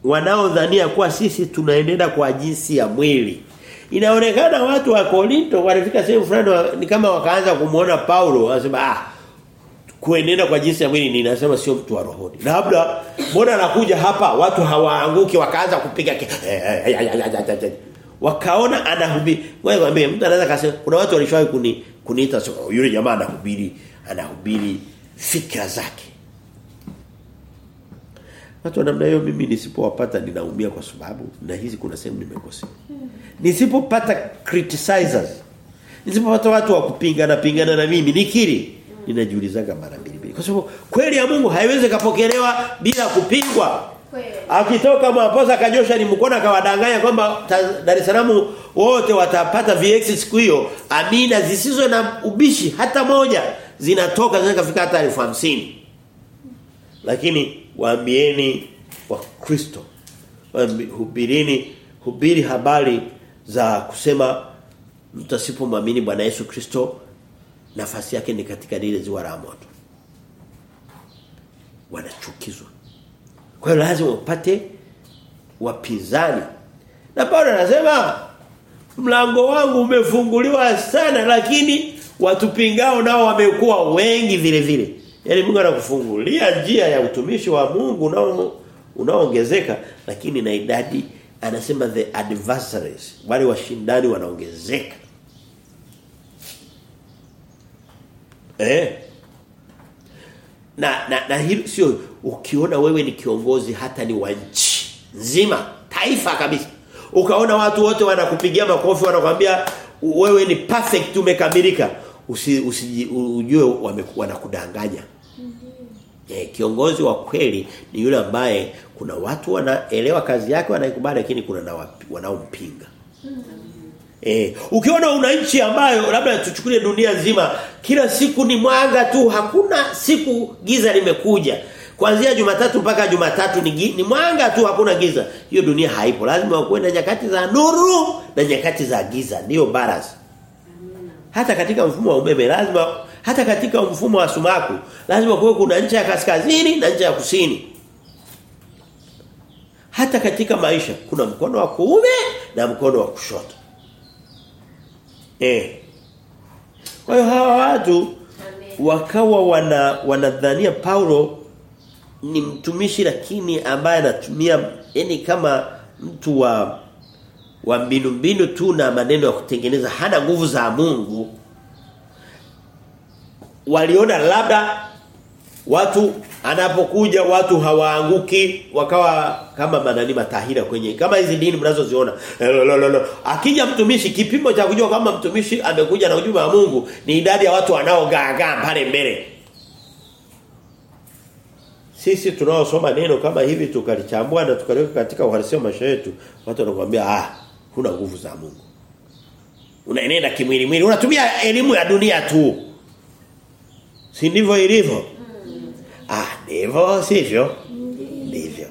wanaodhania kuwa sisi tunaenenda kwa jinsi ya mwili. Inaonekana watu wa Korinto walifika sehemu fulani ni kama wakaanza kumuona Paulo anasema ah kuenenda kwa jinsi ya mwili ninasema sio mtu wa rohoni. Na labda mbona anakuja hapa watu hawaanguki wakaanza kupiga wakaona anahubiri. Wewe mwambie mtu anaweza kusema kuna watu walishawahi kuni kuniita so, yule jamaa anahubiri anahubiri fikra zake. Watu wa namna hiyo mimi nisipowapata ninaumia kwa sababu na hizi kuna sehemu nimekosea. Nisipopata criticizers Nisipopata watu wa kupingana pingana na mimi nikiri ninajiulizaga mara mbili mbili kwa sababu kweli ya Mungu haiwezi kapokelewa bila kupingwa. Kweli. Akitoka mwaposa kanyosha ni mkono akawadanganya kwamba Dar es Salaam wote watapata VX siku hiyo. Amina zisizo na ubishi hata moja zinatoka zinaweza kufika hata elfu hamsini Lakini waambieni wa Kristo. wa Hubirini hubiri habari za kusema mtu asipomwamini Bwana Yesu Kristo nafasi yake ni katika lile ziwa la moto. Wanachukizwa. Kwa hiyo lazima upate wapinzani. Na Paulo anasema mlango wangu umefunguliwa sana lakini watu pingao nao wamekuwa wengi vile vile. Yaani Mungu anakufungulia njia ya utumishi wa Mungu unao unaoongezeka lakini na idadi anasema the adversaries wale washindani wanaongezeka. Eh? na na, na hilo sio ukiona wewe ni kiongozi hata ni wa nchi nzima taifa kabisa ukaona watu wote wanakupigia makofi wanakuambia wewe ni perfect umekamilika usi, usi ujue wame, wanakudanganya Eh, kiongozi wa kweli ni yule ambaye kuna watu wanaelewa kazi yake wanaikubali lakini kuna wanaompinga. Eh, ukiona una nchi ambayo labda tuchukulie dunia nzima kila siku ni mwanga tu hakuna siku giza limekuja. Kuanzia Jumatatu mpaka Jumatatu ni, ni mwanga tu hakuna giza. Hiyo dunia haipo. Lazima kuwe nyakati za nuru na nyakati za giza. Ndio balance. Hata katika mfumo wa umeme lazima hata katika mfumo wa sumaku lazima kuwe kuna ncha ya kaskazini na ncha ya kusini. Hata katika maisha kuna mkono wa kuume na mkono wa kushoto. Eh. Kwa hiyo hawa watu wakawa wana wanadhania Paulo ni mtumishi lakini ambaye anatumia yani kama mtu wa wa mbinu mbinu tu na maneno ya kutengeneza hana nguvu za Mungu waliona labda watu anapokuja watu hawaanguki wakawa kama manani matahira kwenye kama hizi dini mnazoziona. Akija mtumishi kipimo cha kujua kama mtumishi amekuja na ujumbe wa Mungu ni idadi ya watu wanaogaagaa pale mbele. Sisi tunaosoma neno kama hivi tukalichambua na tukaliweka katika uhalisia wa maisha yetu watu wanakuambia ah huna nguvu za Mungu. Unaenenda kimwili mwili unatumia elimu ya dunia tu. Si ndivyo ilivyo ah ndivyo sivyo ndivyo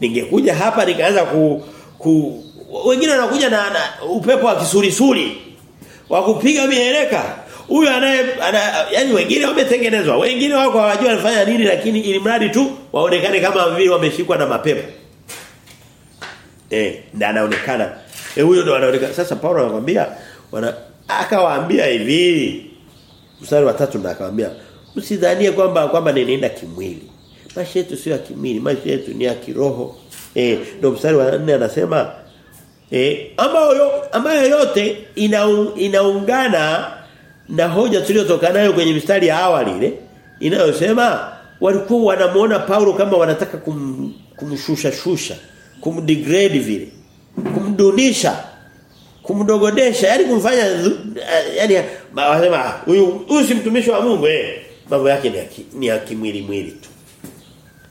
ningekuja hapa nikaanza ku, ku wengine wanakuja na, na upepo wa kisurisuri wa kupiga mieleka huyu anaye ana, yani wengine wametengenezwa. Wengine wako hawajua wanafanya nini lakini ili mradi tu waonekane kama vile wameshikwa na mapepo eh ndio anaonekana. Eh huyo ndo anaonekana. Sasa Paulo anakuambia wana akawaambia hivi. Mstari wa 3 ndo akamwambia msidhanie kwamba kwamba ninaenda kimwili. Maisha yetu sio ya kimwili maisha yetu ni ya kiroho. Eh ndio mstari wa 4 anasema eh ambayo ambayo yote ina, inaungana na hoja tuliyotoka nayo kwenye mistari ya awali ile inayosema walikuwa wanamuona Paulo kama wanataka kum, kumshusha shusha kumdegrade vile kumdunisha kumdogodesha yani kumfanya yani wasema huyu huyu si mtumishi wa Mungu eh mambo yake ni ya, ni ya kimwili mwili tu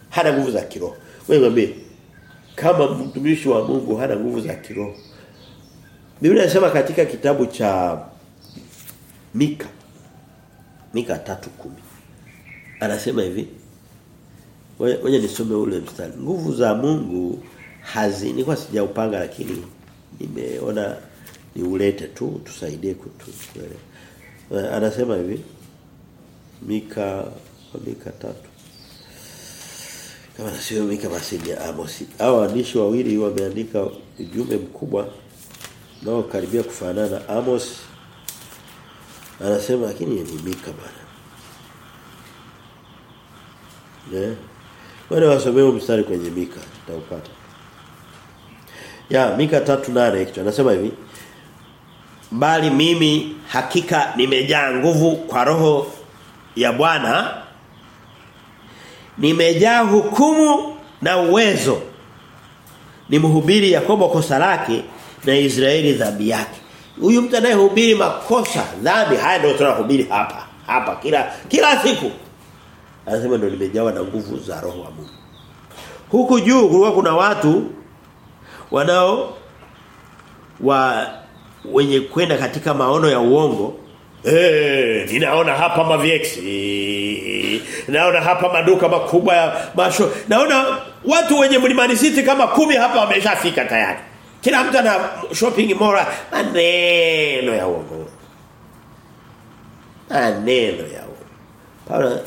hana nguvu za kiroho wewe mwambie kama mtumishi wa Mungu hana nguvu za kiroho Biblia inasema katika kitabu cha Mika Mika 3:10 anasema hivi Wewe nisome ule mstari. Nguvu za Mungu hazi nilikuwa sijaupanga lakini nimeona niulete tu tusaidie kutuelewa. Anasema hivi Mika Mika tatu kama sio Mika basi ni Amos. Hao waandishi wawili wameandika ujumbe mkubwa nao karibia kufanana na Amos anasema lakini ni Mika bana. Eh. Wale wasomeo mstari kwenye Mika utaupata. Ya Mika 3:8 kitu anasema hivi bali mimi hakika nimejaa nguvu kwa roho ya Bwana nimejaa hukumu na uwezo. Nimhubiri Yakobo kosa lake na Israeli dhambi yake. Huyu mtu anayehubiri makosa dhambi haya ndio tunahubiri hapa hapa kila kila siku. Anasema ndio nimejawa na nguvu za roho wa Mungu. Huku juu kulikuwa kuna watu wanao wa wenye kwenda katika maono ya uongo Eh, ninaona hapa maviex. Naona hapa maduka makubwa ya masho. Naona watu wenye Mlimani City kama kumi hapa wameshafika tayari. Kila mtu ana shopping mora maneno ya uongo. Maneno ya uongo. Paulo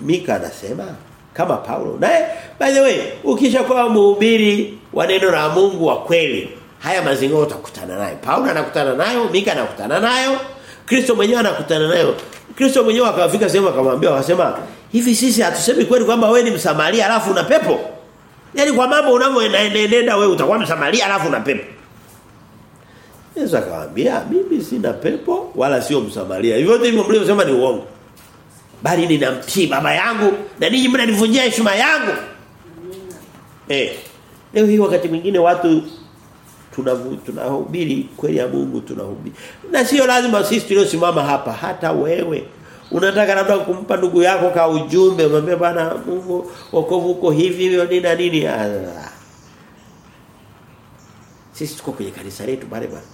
Mika anasema kama Paulo naye by the way mhubiri wa neno la Mungu wa kweli haya mazingira utakutana nayo Paulo anakutana nayo Mika anakutana nayo Kristo mwenyewe anakutana nayo. Kristo mwenyewe akafika sehemu akamwambia akasema hivi sisi hatusemi kweli kwamba wewe ni msamaria alafu una pepo? Yaani kwa mambo unavyoenenda wewe utakuwa msamaria alafu una pepo. Yesu akamwambia mimi sina pepo wala sio msamaria. Hivyo ndivyo mlivyosema ni uongo. Bali ninamtii baba yangu na ninyi mnanivunjia heshima yangu. Eh. Leo hii wakati mwingine watu tunahubiri kweli ya Mungu tunahubiri. Na sio lazima sisi tuliosimama hapa hata wewe unataka labda kumpa ndugu yako ka ujumbe mwambie bwana Mungu wokovu uko hivi nini na nini. Ah. Sisi tuko kwenye kanisa letu pale bwana.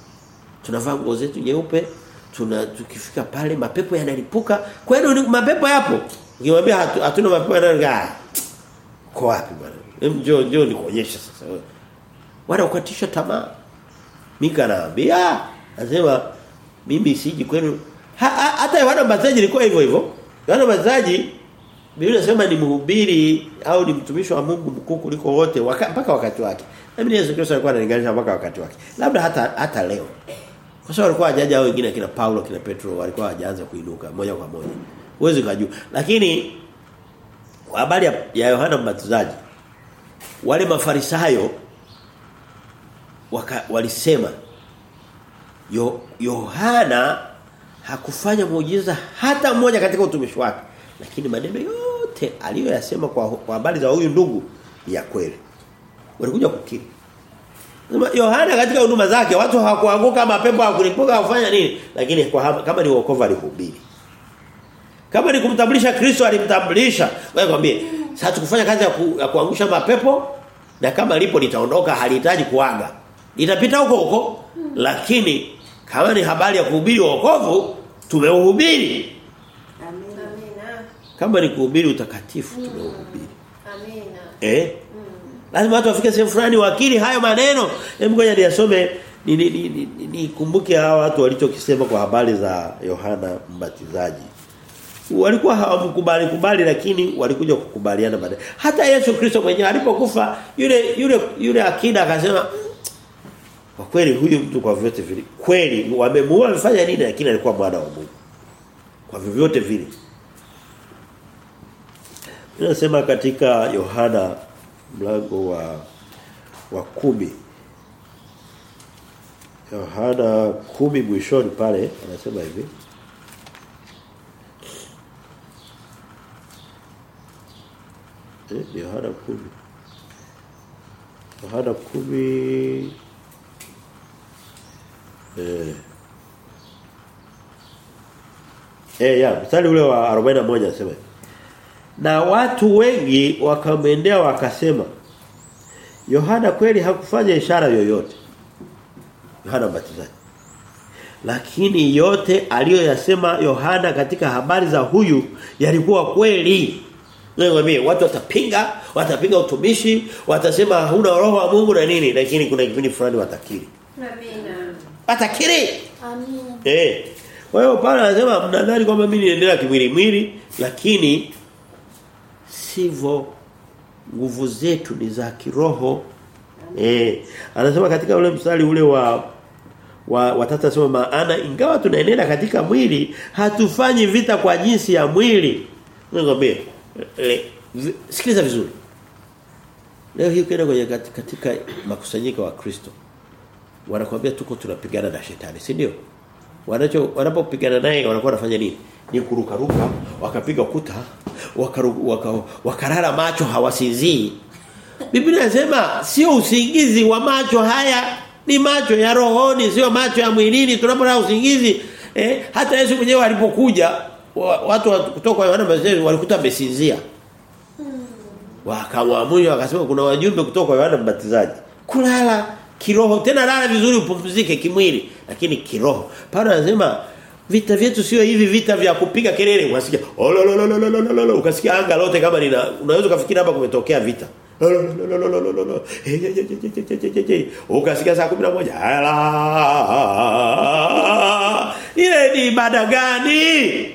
Tunavaa nguo zetu nyeupe, tuna tukifika pale mapepo yanalipuka. Ni mapepo yapo? Ukimwambia hatu, hatuna mapepo yanalipuka. Kwa wapi bwana? Njoo njoo nikuonyeshe sasa wewe. Wala ukatisha tamaa. Mika anaambia, anasema mimi siji kwenu. hata ha, Yohana Mbatizaji ilikuwa hivyo hivyo. Yohana Mbatizaji Biblia inasema ni mhubiri au ni mtumishi wa Mungu mkuu kuliko wote waka, mpaka wakati wake. Na mimi Yesu Kristo alikuwa analinganisha mpaka wakati wake. Labda hata hata leo. Kwa sababu walikuwa hajaja hao wengine kina Paulo kina Petro walikuwa hajaanza kuinuka moja kwa moja. uwezo kujua. Lakini kwa habari ya Yohana Mbatizaji wale mafarisayo waka, walisema Yo, Yohana hakufanya muujiza hata mmoja katika utumishi wake. Lakini maneno yote aliyoyasema kwa kwa habari za huyu ndugu ya kweli. Walikuja kukiri. Yohana katika huduma zake watu hawakuanguka mapepo hawakulipuka hawafanya nini? Lakini kwa, kama ni wokovu alihubiri. Kama ni kumtambulisha Kristo alimtambulisha. Wewe kwambie sasa tukufanya kazi ya, ku, ya kuangusha mapepo na kama lipo litaondoka halihitaji kuaga litapita huko huko lakini kama ni habari ya kuhubiri wokovu tumeuhubiri. Amina. kama ni kuhubiri utakatifu tumeuhubiri. Amina. eh? Lazima watu wafike sehemu fulani wakili hayo maneno. Hebu ngoja niyasome nikumbuke ni, ni, ni, hawa watu walichokisema kwa habari za Yohana Mbatizaji. Walikuwa hawamkubali kubali lakini walikuja kukubaliana baadaye. Hata Yesu Kristo mwenyewe alipokufa yule yule yule akida akasema kwa kweli huyu mtu kwa vyote vile kweli wamemuua amefanya nini? Lakini alikuwa mwana wa Mungu. Kwa vyovyote vile. Inasema katika Yohana mlango wa wa kumi. Yohana kumi mwishoni pale anasema hivi. Eh, Yohana kumi. Yohana kumi eh. Eh ya mstari ule wa 41 anasema na watu wengi wakamwendea wakasema Yohana kweli hakufanya ishara yoyote? Yohana Mbatizaji. Lakini yote aliyoyasema Yohana katika habari za huyu yalikuwa kweli. Nikwambie watu watapinga, watapinga utumishi, watasema huna roho wa Mungu na nini, lakini kuna kipindi fulani watakiri. Amina. Watakiri. Amina. Eh. Kwa hiyo pale anasema mnadhani kwamba mimi niendelea kimwili mwili lakini sivyo nguvu zetu ni za kiroho. Eh. Anasema katika ule mstari ule wa wa watata sema maana ingawa tunaenenda katika mwili hatufanyi vita kwa jinsi ya mwili. Ngombe. Sikiliza vizuri. Leo hii ukienda kwenye katika, katika makusanyiko wa Kristo wanakuambia tuko tunapigana na shetani, si ndio? Wanacho wanapopigana naye wanakuwa wanafanya nini? Ni kuruka ruka, wakapiga kuta, wakaru, waka, wakarara macho hawasinzii. Biblia inasema sio usingizi wa macho haya, ni macho ya rohoni, sio macho ya mwilini. Tunapolala usingizi, eh, hata Yesu mwenyewe alipokuja watu kutoka Yohana Mbatizaji walikuta amesinzia. Wakamwamuru wakasema kuna wajumbe kutoka Yohana Mbatizaji. Kulala kiroho tena lala vizuri upumzike kimwili lakini kiroho. Paulo anasema vita vyetu sio hivi vita vya kupiga kelele unasikia olololololololo ukasikia anga lote kama lina unaweza kufikiri hapa kumetokea vita. Ukasikia saa 11 ala ile ni ibada gani?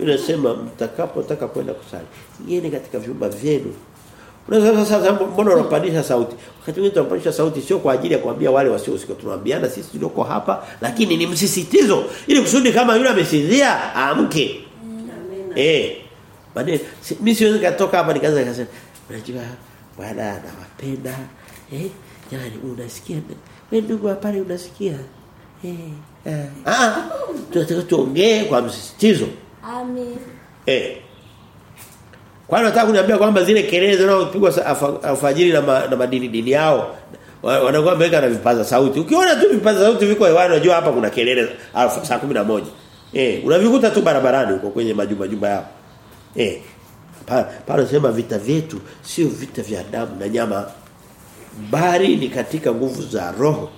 Unasema mtakapotaka kwenda kusali, ingieni katika vyumba vyenu. Unaweza sasa mbona unapandisha sauti? Wakati mwingine tunapandisha sauti sio kwa ajili ya kuambia wale wasio usiko tunaambiana sisi tulioko hapa lakini ni msisitizo ili kusudi kama yule amesinzia aamke. Eh. Baadaye si, mimi siwezi katoka hapa nikaanza nikasema unajua bwana anawapenda. Eh? Jamani unasikia? Wewe ndugu hapa pale unasikia? Eh. Ah, tunataka tuongee kwa msisitizo. Amen. Eh. Kwa hiyo nataka kuniambia kwamba zile kelele zinazopigwa alfajiri na, ma, na madini dini yao wa- wanakuwa wameweka na vipaza sauti. Ukiona tu vipaza sauti viko hewani unajua hapa kuna kelele alfa saa 11. Eh, unavikuta tu barabarani huko kwenye majumba jumba yao. Eh. Pa- sema vita vyetu sio vita vya damu na nyama bali ni katika nguvu za roho.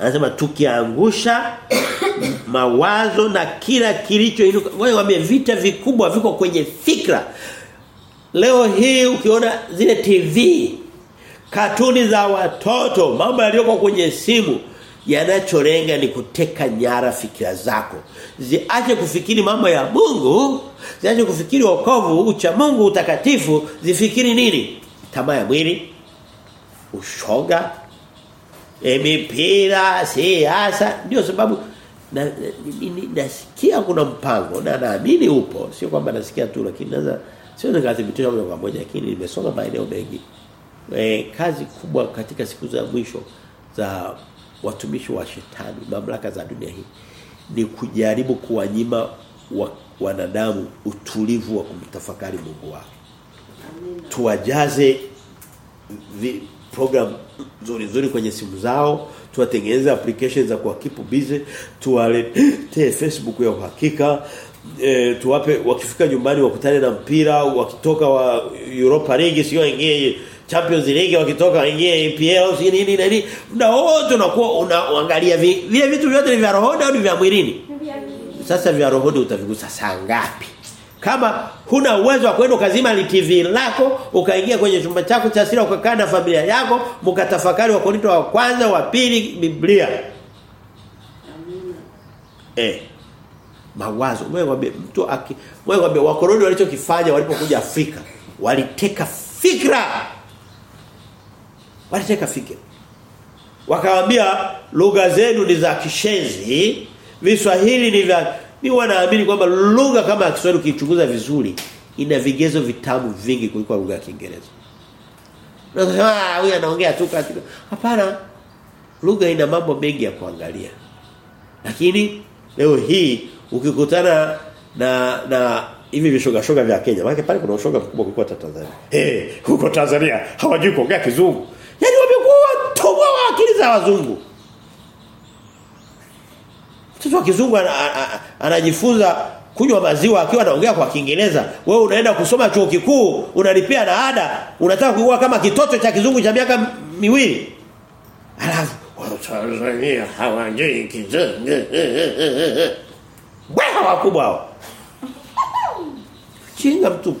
Anasema tukiangusha mawazo na kila kilichoinuka. Wewe wame vita vikubwa viko kwenye fikra. Leo hii ukiona zile TV katuni za watoto, mambo yaliyoko kwenye simu yanacholenga ni kuteka nyara fikira zako. Ziache kufikiri mambo ya Mungu, ziache kufikiri wokovu, ucha Mungu, utakatifu, zifikiri nini? Tamaa ya mwili, ushoga, e, mipira, siasa, ndio sababu na, na, nasikia kuna mpango na naamini upo, sio kwamba nasikia tu lakini naweza sio nikathibitisha moja kwa moja lakini nimesoma maeneo mengi. E, kazi kubwa katika siku za mwisho za watumishi wa shetani, mamlaka za dunia hii ni kujaribu kuwanyima wa, wanadamu utulivu wa kumtafakari Mungu wao. Tuwajaze program nzuri nzuri kwenye simu zao. Tuwatengeneze applications za kuwakipu busy. Tuwaletee Facebook ya uhakika. E, tuwape wakifika nyumbani wakutane na mpira wakitoka wa Europa League sio ingie Champions League wakitoka waingie EPL si nini nini na wote unakuwa unaangalia vi- vile vitu vyote ni vya roho au ni vya mwilini? Sasa vya roho utavigusa saa ngapi? Kama huna uwezo wa kwenda ukazima li TV lako, ukaingia kwenye chumba chako cha siri ukakaa na familia yako, mkatafakari wa Korinto wa kwanza, wa pili, Biblia. Eh. Mawazo. Wewe wabe mtu aki wewe wabe wakoroni walichokifanya walipokuja Afrika, waliteka fikra. Waliteka fikra. Wakawaambia lugha zenu ni za kishenzi, Viswahili ni vya ni wanaamini kwamba lugha kama ya Kiswahili ukichunguza vizuri ina vigezo vitamu vingi kuliko lugha ya Kiingereza. Unasema ah huyu anaongea tu katika. Hapana. Lugha ina mambo mengi ya kuangalia. Lakini leo hii ukikutana na na hivi vishoga shoga vya Kenya, maana pale kuna ushoga mkubwa kuliko hata Tanzania. Eh, hey, huko Tanzania hawajui kuongea kizungu. Yaani wamekuwa toboa akili za wazungu. Mtoto wa kizungu ana- ana- anajifunza kunywa maziwa akiwa anaongea kwa Kiingereza. Wewe unaenda kusoma chuo kikuu, unalipia na ada, unataka kuwa kama kitoto cha kizungu cha miaka miwili. Alafu Tanzania hawajui kizungu. Bwana wakubwa hao. Chinga mtu.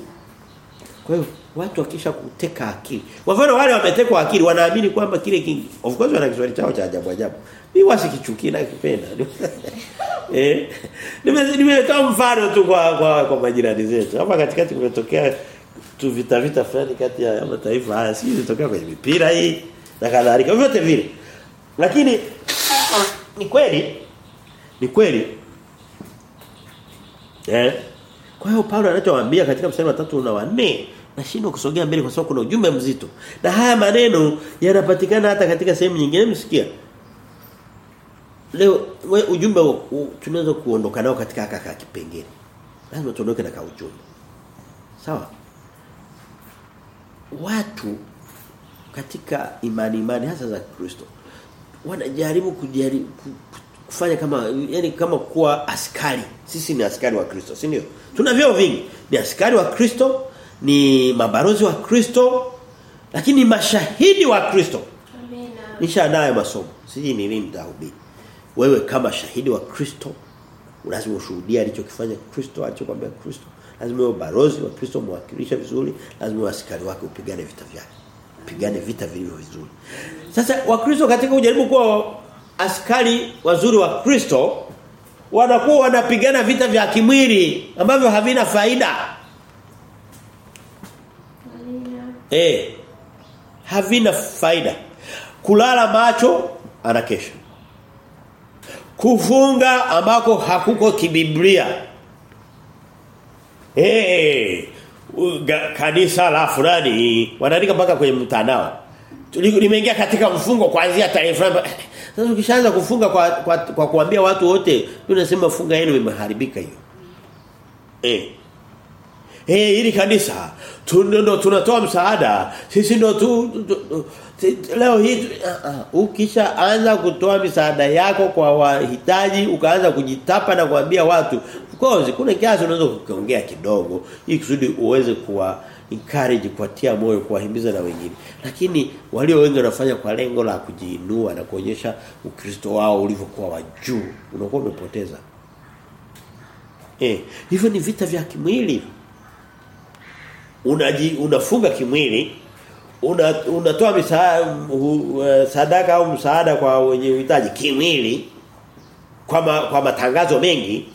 Kwa hiyo watu wakisha kuteka akili. Kwa mfano wale wametekwa akili wanaamini kwamba kile kingi. of course wana Kiswahili chao cha ajabu ajabu. Mimi wasikichukia na kipenda. eh nime nimetoa mfano tu kwa kwa, kwa majirani zetu. Hapa katikati kumetokea tu vita vita fulani kati ya mataifa haya si ilitokea kwenye mipira hii na kadhalika vyote vile. Lakini ni kweli ni kweli Eh? Kwa hiyo Paulo anachowaambia katika mstari wa 3 na 4 nashindwa kusogea mbele kwa sababu kuna ujumbe mzito. Na haya maneno yanapatikana hata katika sehemu nyingine msikia. Leo we, ujumbe tunaweza kuondoka nao katika kaka ka kipengele. Lazima tuondoke na ka ujumbe. Sawa? Watu katika imani imani hasa za Kristo wanajaribu kujaribu kufanya kama yani kama kuwa askari. Sisi ni askari wa Kristo, si ndio? Tuna vyeo vingi. Ni askari wa Kristo, ni mabarozi wa Kristo, lakini ni mashahidi wa Kristo. Amina. Nishaandaa masomo. Siji ni nini mtahubiri. Wewe kama shahidi wa Kristo lazima ushuhudie alichokifanya Kristo, alichokwambia Kristo. Lazima uwe barozi wa Kristo mwakilisha vizuri, lazima askari wake upigane vita vyake. Pigane vita vilivyo vizuri. Sasa wakristo katika kujaribu kuwa askari wazuri wa Kristo wanakuwa wanapigana vita vya kimwili ambavyo havina faida. Amina. Eh. Havina faida. Kulala macho anakesha. Kufunga ambako hakuko kibiblia. Eh. kanisa la fulani wanaandika mpaka kwenye mtandao. Nimeingia katika mfungo kuanzia tarehe fulani. Sasa ukishaanza kufunga kwa kwa, kwa kuambia watu wote tunasema funga yenu imeharibika hiyo. Eh. Eh hili kanisa tu- ndo tunatoa msaada. Sisi ndo tu, tu, tu tu leo hii uh, uh, ukisha anza kutoa misaada yako kwa wahitaji ukaanza kujitapa na kuambia watu course kuna kiasi unaweza kuongea kidogo ili kusudi uweze kuwa encourage kuwatia moyo kuwahimiza na wengine. Lakini walio wengi wanafanya kwa lengo la kujiinua na kuonyesha ukristo wao ulivyokuwa wa juu. Unakuwa umepoteza. Eh hivyo ni vita vya kimwili unaji unafunga kimwili una unatoa misaada sadaka au msaada kwa wenye uhitaji kimwili kwa ma, kwa matangazo mengi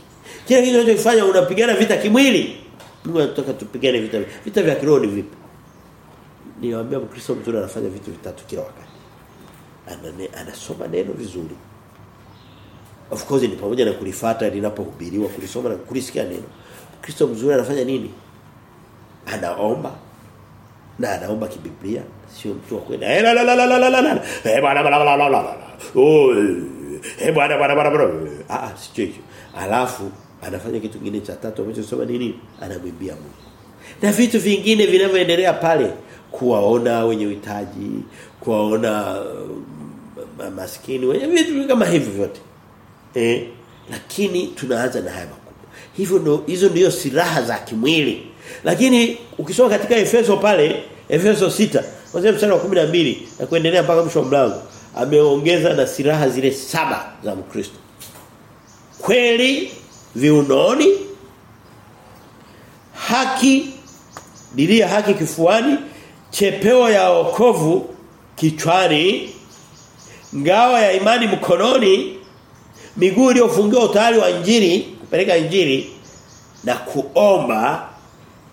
kile kitu unachofanya unapigana vita kimwili. Mungu anataka tupigane vita. Vita vya kiroho ni vipi? Niwaambia mkristo mzuri anafanya vitu vitatu kila wakati. Anane, anasoma neno vizuri. Of course ni pamoja na kulifuata linapohubiriwa kulisoma na kulisikia neno. Kristo mzuri anafanya nini anaomba. Na anaomba kibiblia. Sio mtu wa kwenda eh la la la la la la la eh bwana bwana bwana bwana oh eh bwana bwana bwana bwana. Ah ah sio hicho. Alafu anafanya kitu kingine cha tatu ambacho sema nini? Anamwimbia Mungu. Na vitu vingine vinavyoendelea pale kuwaona wenye uhitaji kuwaona uh, maskini wenye vitu kama hivyo vyote. Eh? Lakini tunaanza na haya makubwa. Hivyo hizo ndio silaha za kimwili lakini ukisoma katika Efeso pale Efeso 6 kuanzia mstari wa 12 na kuendelea mpaka mwisho mlango ameongeza na silaha zile saba za Mkristo. Kweli viunoni haki dilia haki kifuani chepeo ya okovu kichwani ngao ya imani mkononi miguu iliyofungiwa utayari wa injili kupeleka injili na kuomba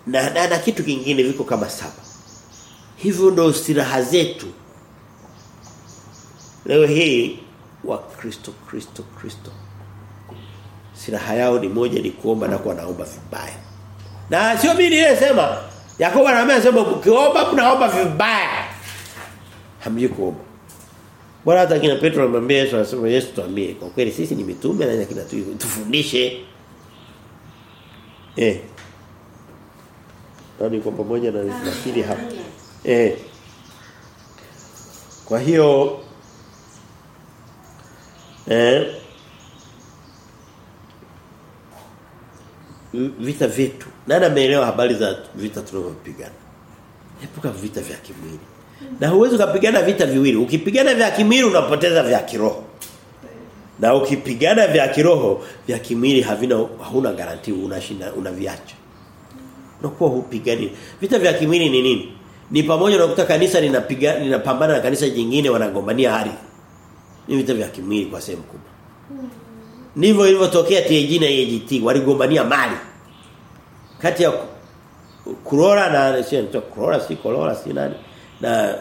na, na kitu kingine viko kama saba. Hivyo ndo silaha zetu. Leo hii wa Kristo Kristo Kristo. Silaha yao ni moja ni kuomba na kuwa naomba vibaya. Na sio mimi niliyesema. Yakobo anaambia sema ukiomba mnaomba vibaya. Hamjui kuomba. Bwana hata kina Petro anamwambia Yesu anasema Yesu tuambie. Kwa kweli sisi ni mitume na kina tufundishe. Eh nani kwa pamoja na nafikiri hapa. Eh. Kwa hiyo eh vita vyetu. Nani ameelewa habari za vita tunavyopigana. Epuka vita vya kimwili. Na huwezi kupigana vita viwili. Ukipigana vya kimwili unapoteza vya kiroho. Na ukipigana vya kiroho vya kimwili havina hauna garanti unashinda unaviacha unakuwa hupigani. Vita vya kimwili ni nini? Ni pamoja na kuta kanisa linapiga linapambana na kanisa jingine wanagombania ardhi ni vita vya kimwili kwa sehemu kubwa. Ndivyo ilivyotokea TAG na AGT waligombania mali. Kati ya Kurora na sio Kurora si Kurora si nani? Na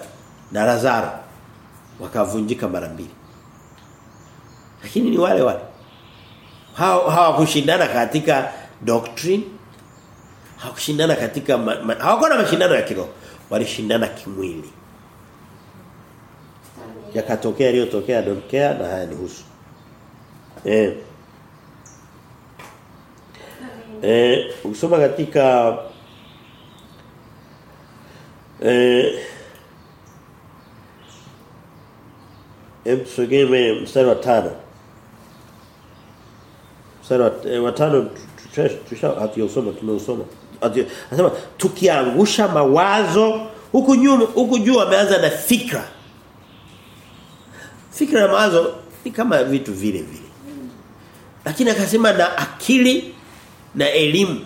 na Lazaro. Wakavunjika mara mbili. Lakini ni wale wale. Hawakushindana katika doctrine hawakushindana katika hawakuwa na mashindano ya kiroho walishindana kimwili yakatokea leo don't care na haya ni husu eh eh ukisoma katika eh tusogee mstari wa tano Mstari wa tano tusha hatuyosoma tumeusoma. Anasema tukiangusha mawazo huku nyuma huku juu ameanza na fikra. Fikra na mawazo ni kama vitu vile vile. Lakini akasema na akili na elimu.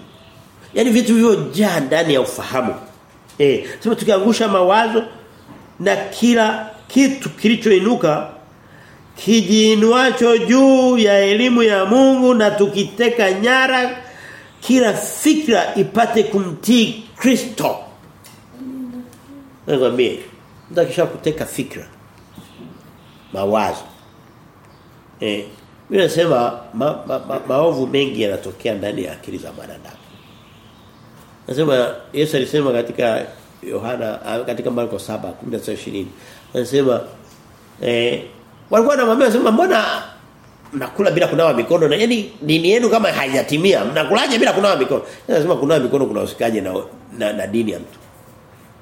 yani vitu vilivyojaa ndani ya ufahamu. Eh, sema tukiangusha mawazo na kila kitu kilichoinuka kijiinuacho juu ya elimu ya Mungu na tukiteka nyara kila fikra ipate kumtii Kristo. Nakwambia, mtakisha kuteka fikra mawazo. Eh, mimi nasema ma, ma, ma, maovu mengi yanatokea ndani ya akili za mwanadamu. Nasema Yesu alisema katika Yohana katika Marko 7:19-20 anasema eh walikuwa wanamwambia sema mbona mnakula bila kunawa mikono na yani dini yenu kama haijatimia mnakulaje bila kunawa mikono? Lazima kunawa mikono kunahusikaje na, na na dini ya mtu?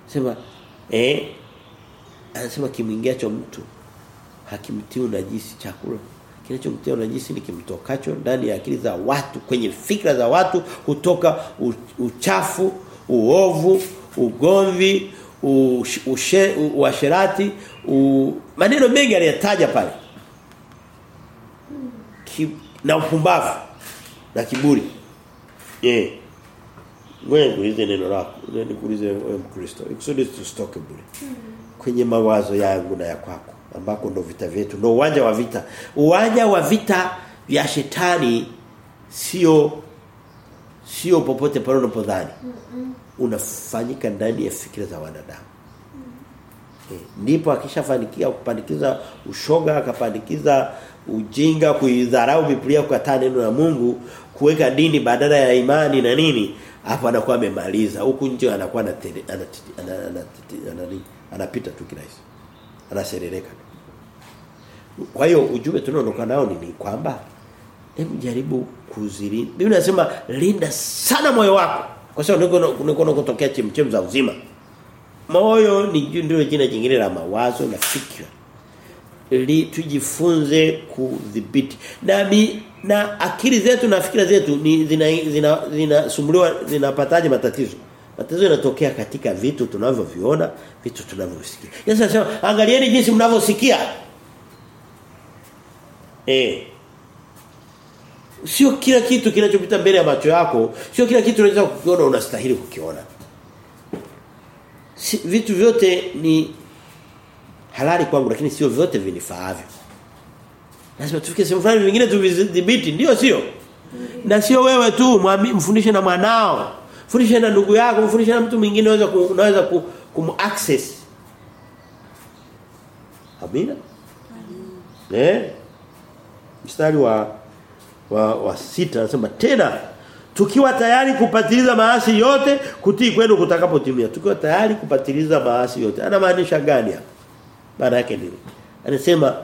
Sema eh anasema kimwingiacho mtu hakimtii unajisi chakula. Kinachomtia unajisi ni kimtokacho ndani ya akili za watu kwenye fikra za watu kutoka uchafu uovu ugomvi ushe, uasherati u, maneno mengi aliyataja pale na upumbavu na kiburi. Eh wewe nikuulize neno lako wewe nikuulize wewe mkristo. Ikusudi tusitoke bure. Kwenye mawazo yangu na ya kwako ambako ndo vita vyetu ndo uwanja wa vita. Uwanja wa vita vya shetani sio sio popote pale unapodhani. Unafanyika ndani ya fikira za wanadamu. Eh, ndipo akishafanikia kupandikiza ushoga akapandikiza ujinga kuidharau Biblia kukataa neno la Mungu kuweka dini badala ya imani na nini hapo anakuwa amemaliza. Huku nje anakuwa anapita tu kirahisi anaserereka kwa hiyo ujumbe tunaondoka nao ni, kwamba hebu jaribu kuzilinda Biblia inasema linda sana moyo wako. Kwa sababu ndiko ndiko chemchem za uzima. Moyo ni ndio jina jingine la mawazo na fikra ili tujifunze kudhibiti. Na mi, na akili zetu na fikra zetu ni zina zina zinapataje matatizo? Matatizo yanatokea katika vitu tunavyoviona vitu tunavyosikia. Yesu anasema angalieni jinsi mnavyosikia. Eh. Sio kila kitu kinachopita mbele ya macho yako sio kila kitu unaweza kukiona unastahili kukiona. Si, vitu vyote ni halali kwangu lakini sio vyote vinifaavyo. Lazima tufike sehemu fulani vingine tuvidhibiti ndio sio? Na sio wewe tu mfundishe na mwanao. Fundishe na ndugu yako mfundishe na mtu mwingine unaweza unaweza ku, kum access. Amina. Eh? Mstari wa wa, wa sita anasema tena tukiwa tayari kupatiliza maasi yote kutii kwenu kutakapotimia. Tukiwa tayari kupatiliza maasi yote. Anamaanisha gani hapa maana yake nini anasema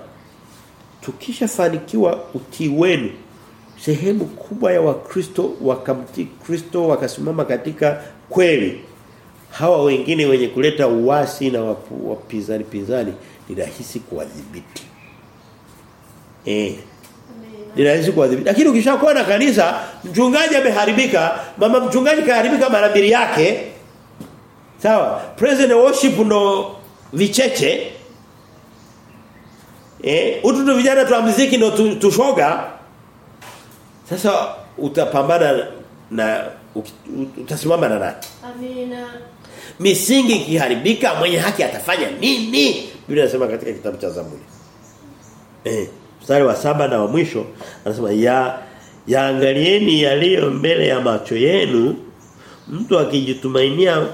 tukishafanikiwa utii wenu sehemu kubwa ya wakristo wakamtii Kristo wakasimama katika kweli hawa wengine wenye kuleta uasi na wapu- wapinzani pinzani ni rahisi kuwadhibiti eh ni rahisi kuadhibiti. Lakini ukishakuwa na kanisa, mchungaji ameharibika, mama mchungaji kaharibika mara mbili yake. Sawa? President worship ndo vicheche. Eh, utu tu vijana tu muziki ndo tu- tushoga. Sasa utapambana na utasimama na nani? Amina. Misingi ikiharibika mwenye haki atafanya nini? Biblia inasema katika kitabu cha Zaburi. Eh, mstari wa saba na wa mwisho anasema ya yaangalieni yaliyo mbele ya macho yenu mtu akijitumainia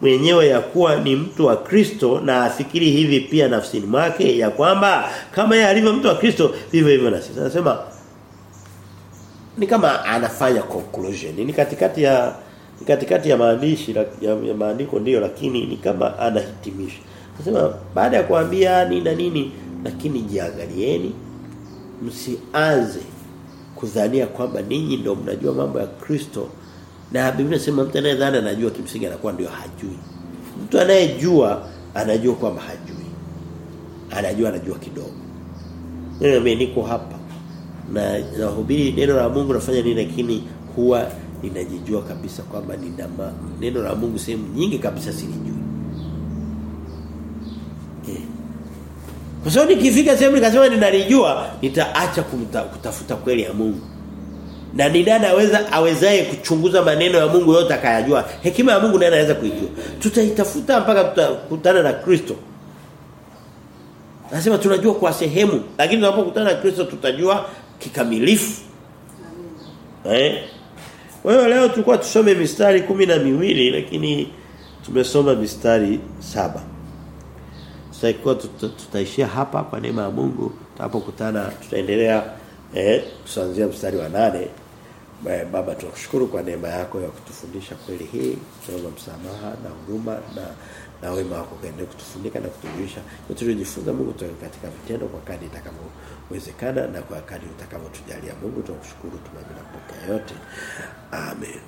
mwenyewe ya kuwa ni mtu wa Kristo na afikiri hivi pia nafsini mwake ya kwamba kama yeye alivyo mtu wa Kristo vivyo hivyo na sisi. Anasema ni kama anafanya conclusion. Ni katikati ya ni katikati ya maandishi ya, ya maandiko ndiyo lakini ni kama anahitimisha. Anasema baada ya kuambia nini na nini lakini jiangalieni msianze kudhania kwamba ninyi ndio mnajua mambo ya Kristo na Biblia inasema mtu anayedhani anajua kimsingi anakuwa ndio hajui. Mtu anayejua anajua kwamba hajui. Anajua anajua kidogo. Mimi niko hapa na nahubiri neno la Mungu nafanya nini lakini huwa ninajijua kabisa kwamba nina neno la Mungu sehemu nyingi kabisa silijui. Eh. Kwa sababu nikifika sehemu nikasema ninalijua nitaacha kutafuta kweli ya Mungu. Na ni nani aweza awezaye kuchunguza maneno ya Mungu yote akayajua? Hekima ya Mungu ndiye anaweza kuijua? Tutaitafuta mpaka tutakutana na Kristo. Nasema tunajua kwa sehemu, lakini tunapokutana na Kristo tutajua kikamilifu. Eh? Kwa hiyo leo tulikuwa tusome mistari kumi na miwili lakini tumesoma mistari saba. Tutaikuwa tuta, tutaishia hapa kwa neema ya Mungu. Tutapokutana tutaendelea eh tutaanzia mstari wa nane Ba- Baba tunakushukuru kwa neema yako ya kutufundisha kweli hii, tunaomba msamaha na huruma na na wema wako kaendelee kutufunika na kutujulisha yote tuliojifunza Mungu tuwe katika vitendo kwa kadri itakavyowezekana na kwa kadri utakavyotujalia Mungu tunakushukuru tunaamini na kupokea yote. Amen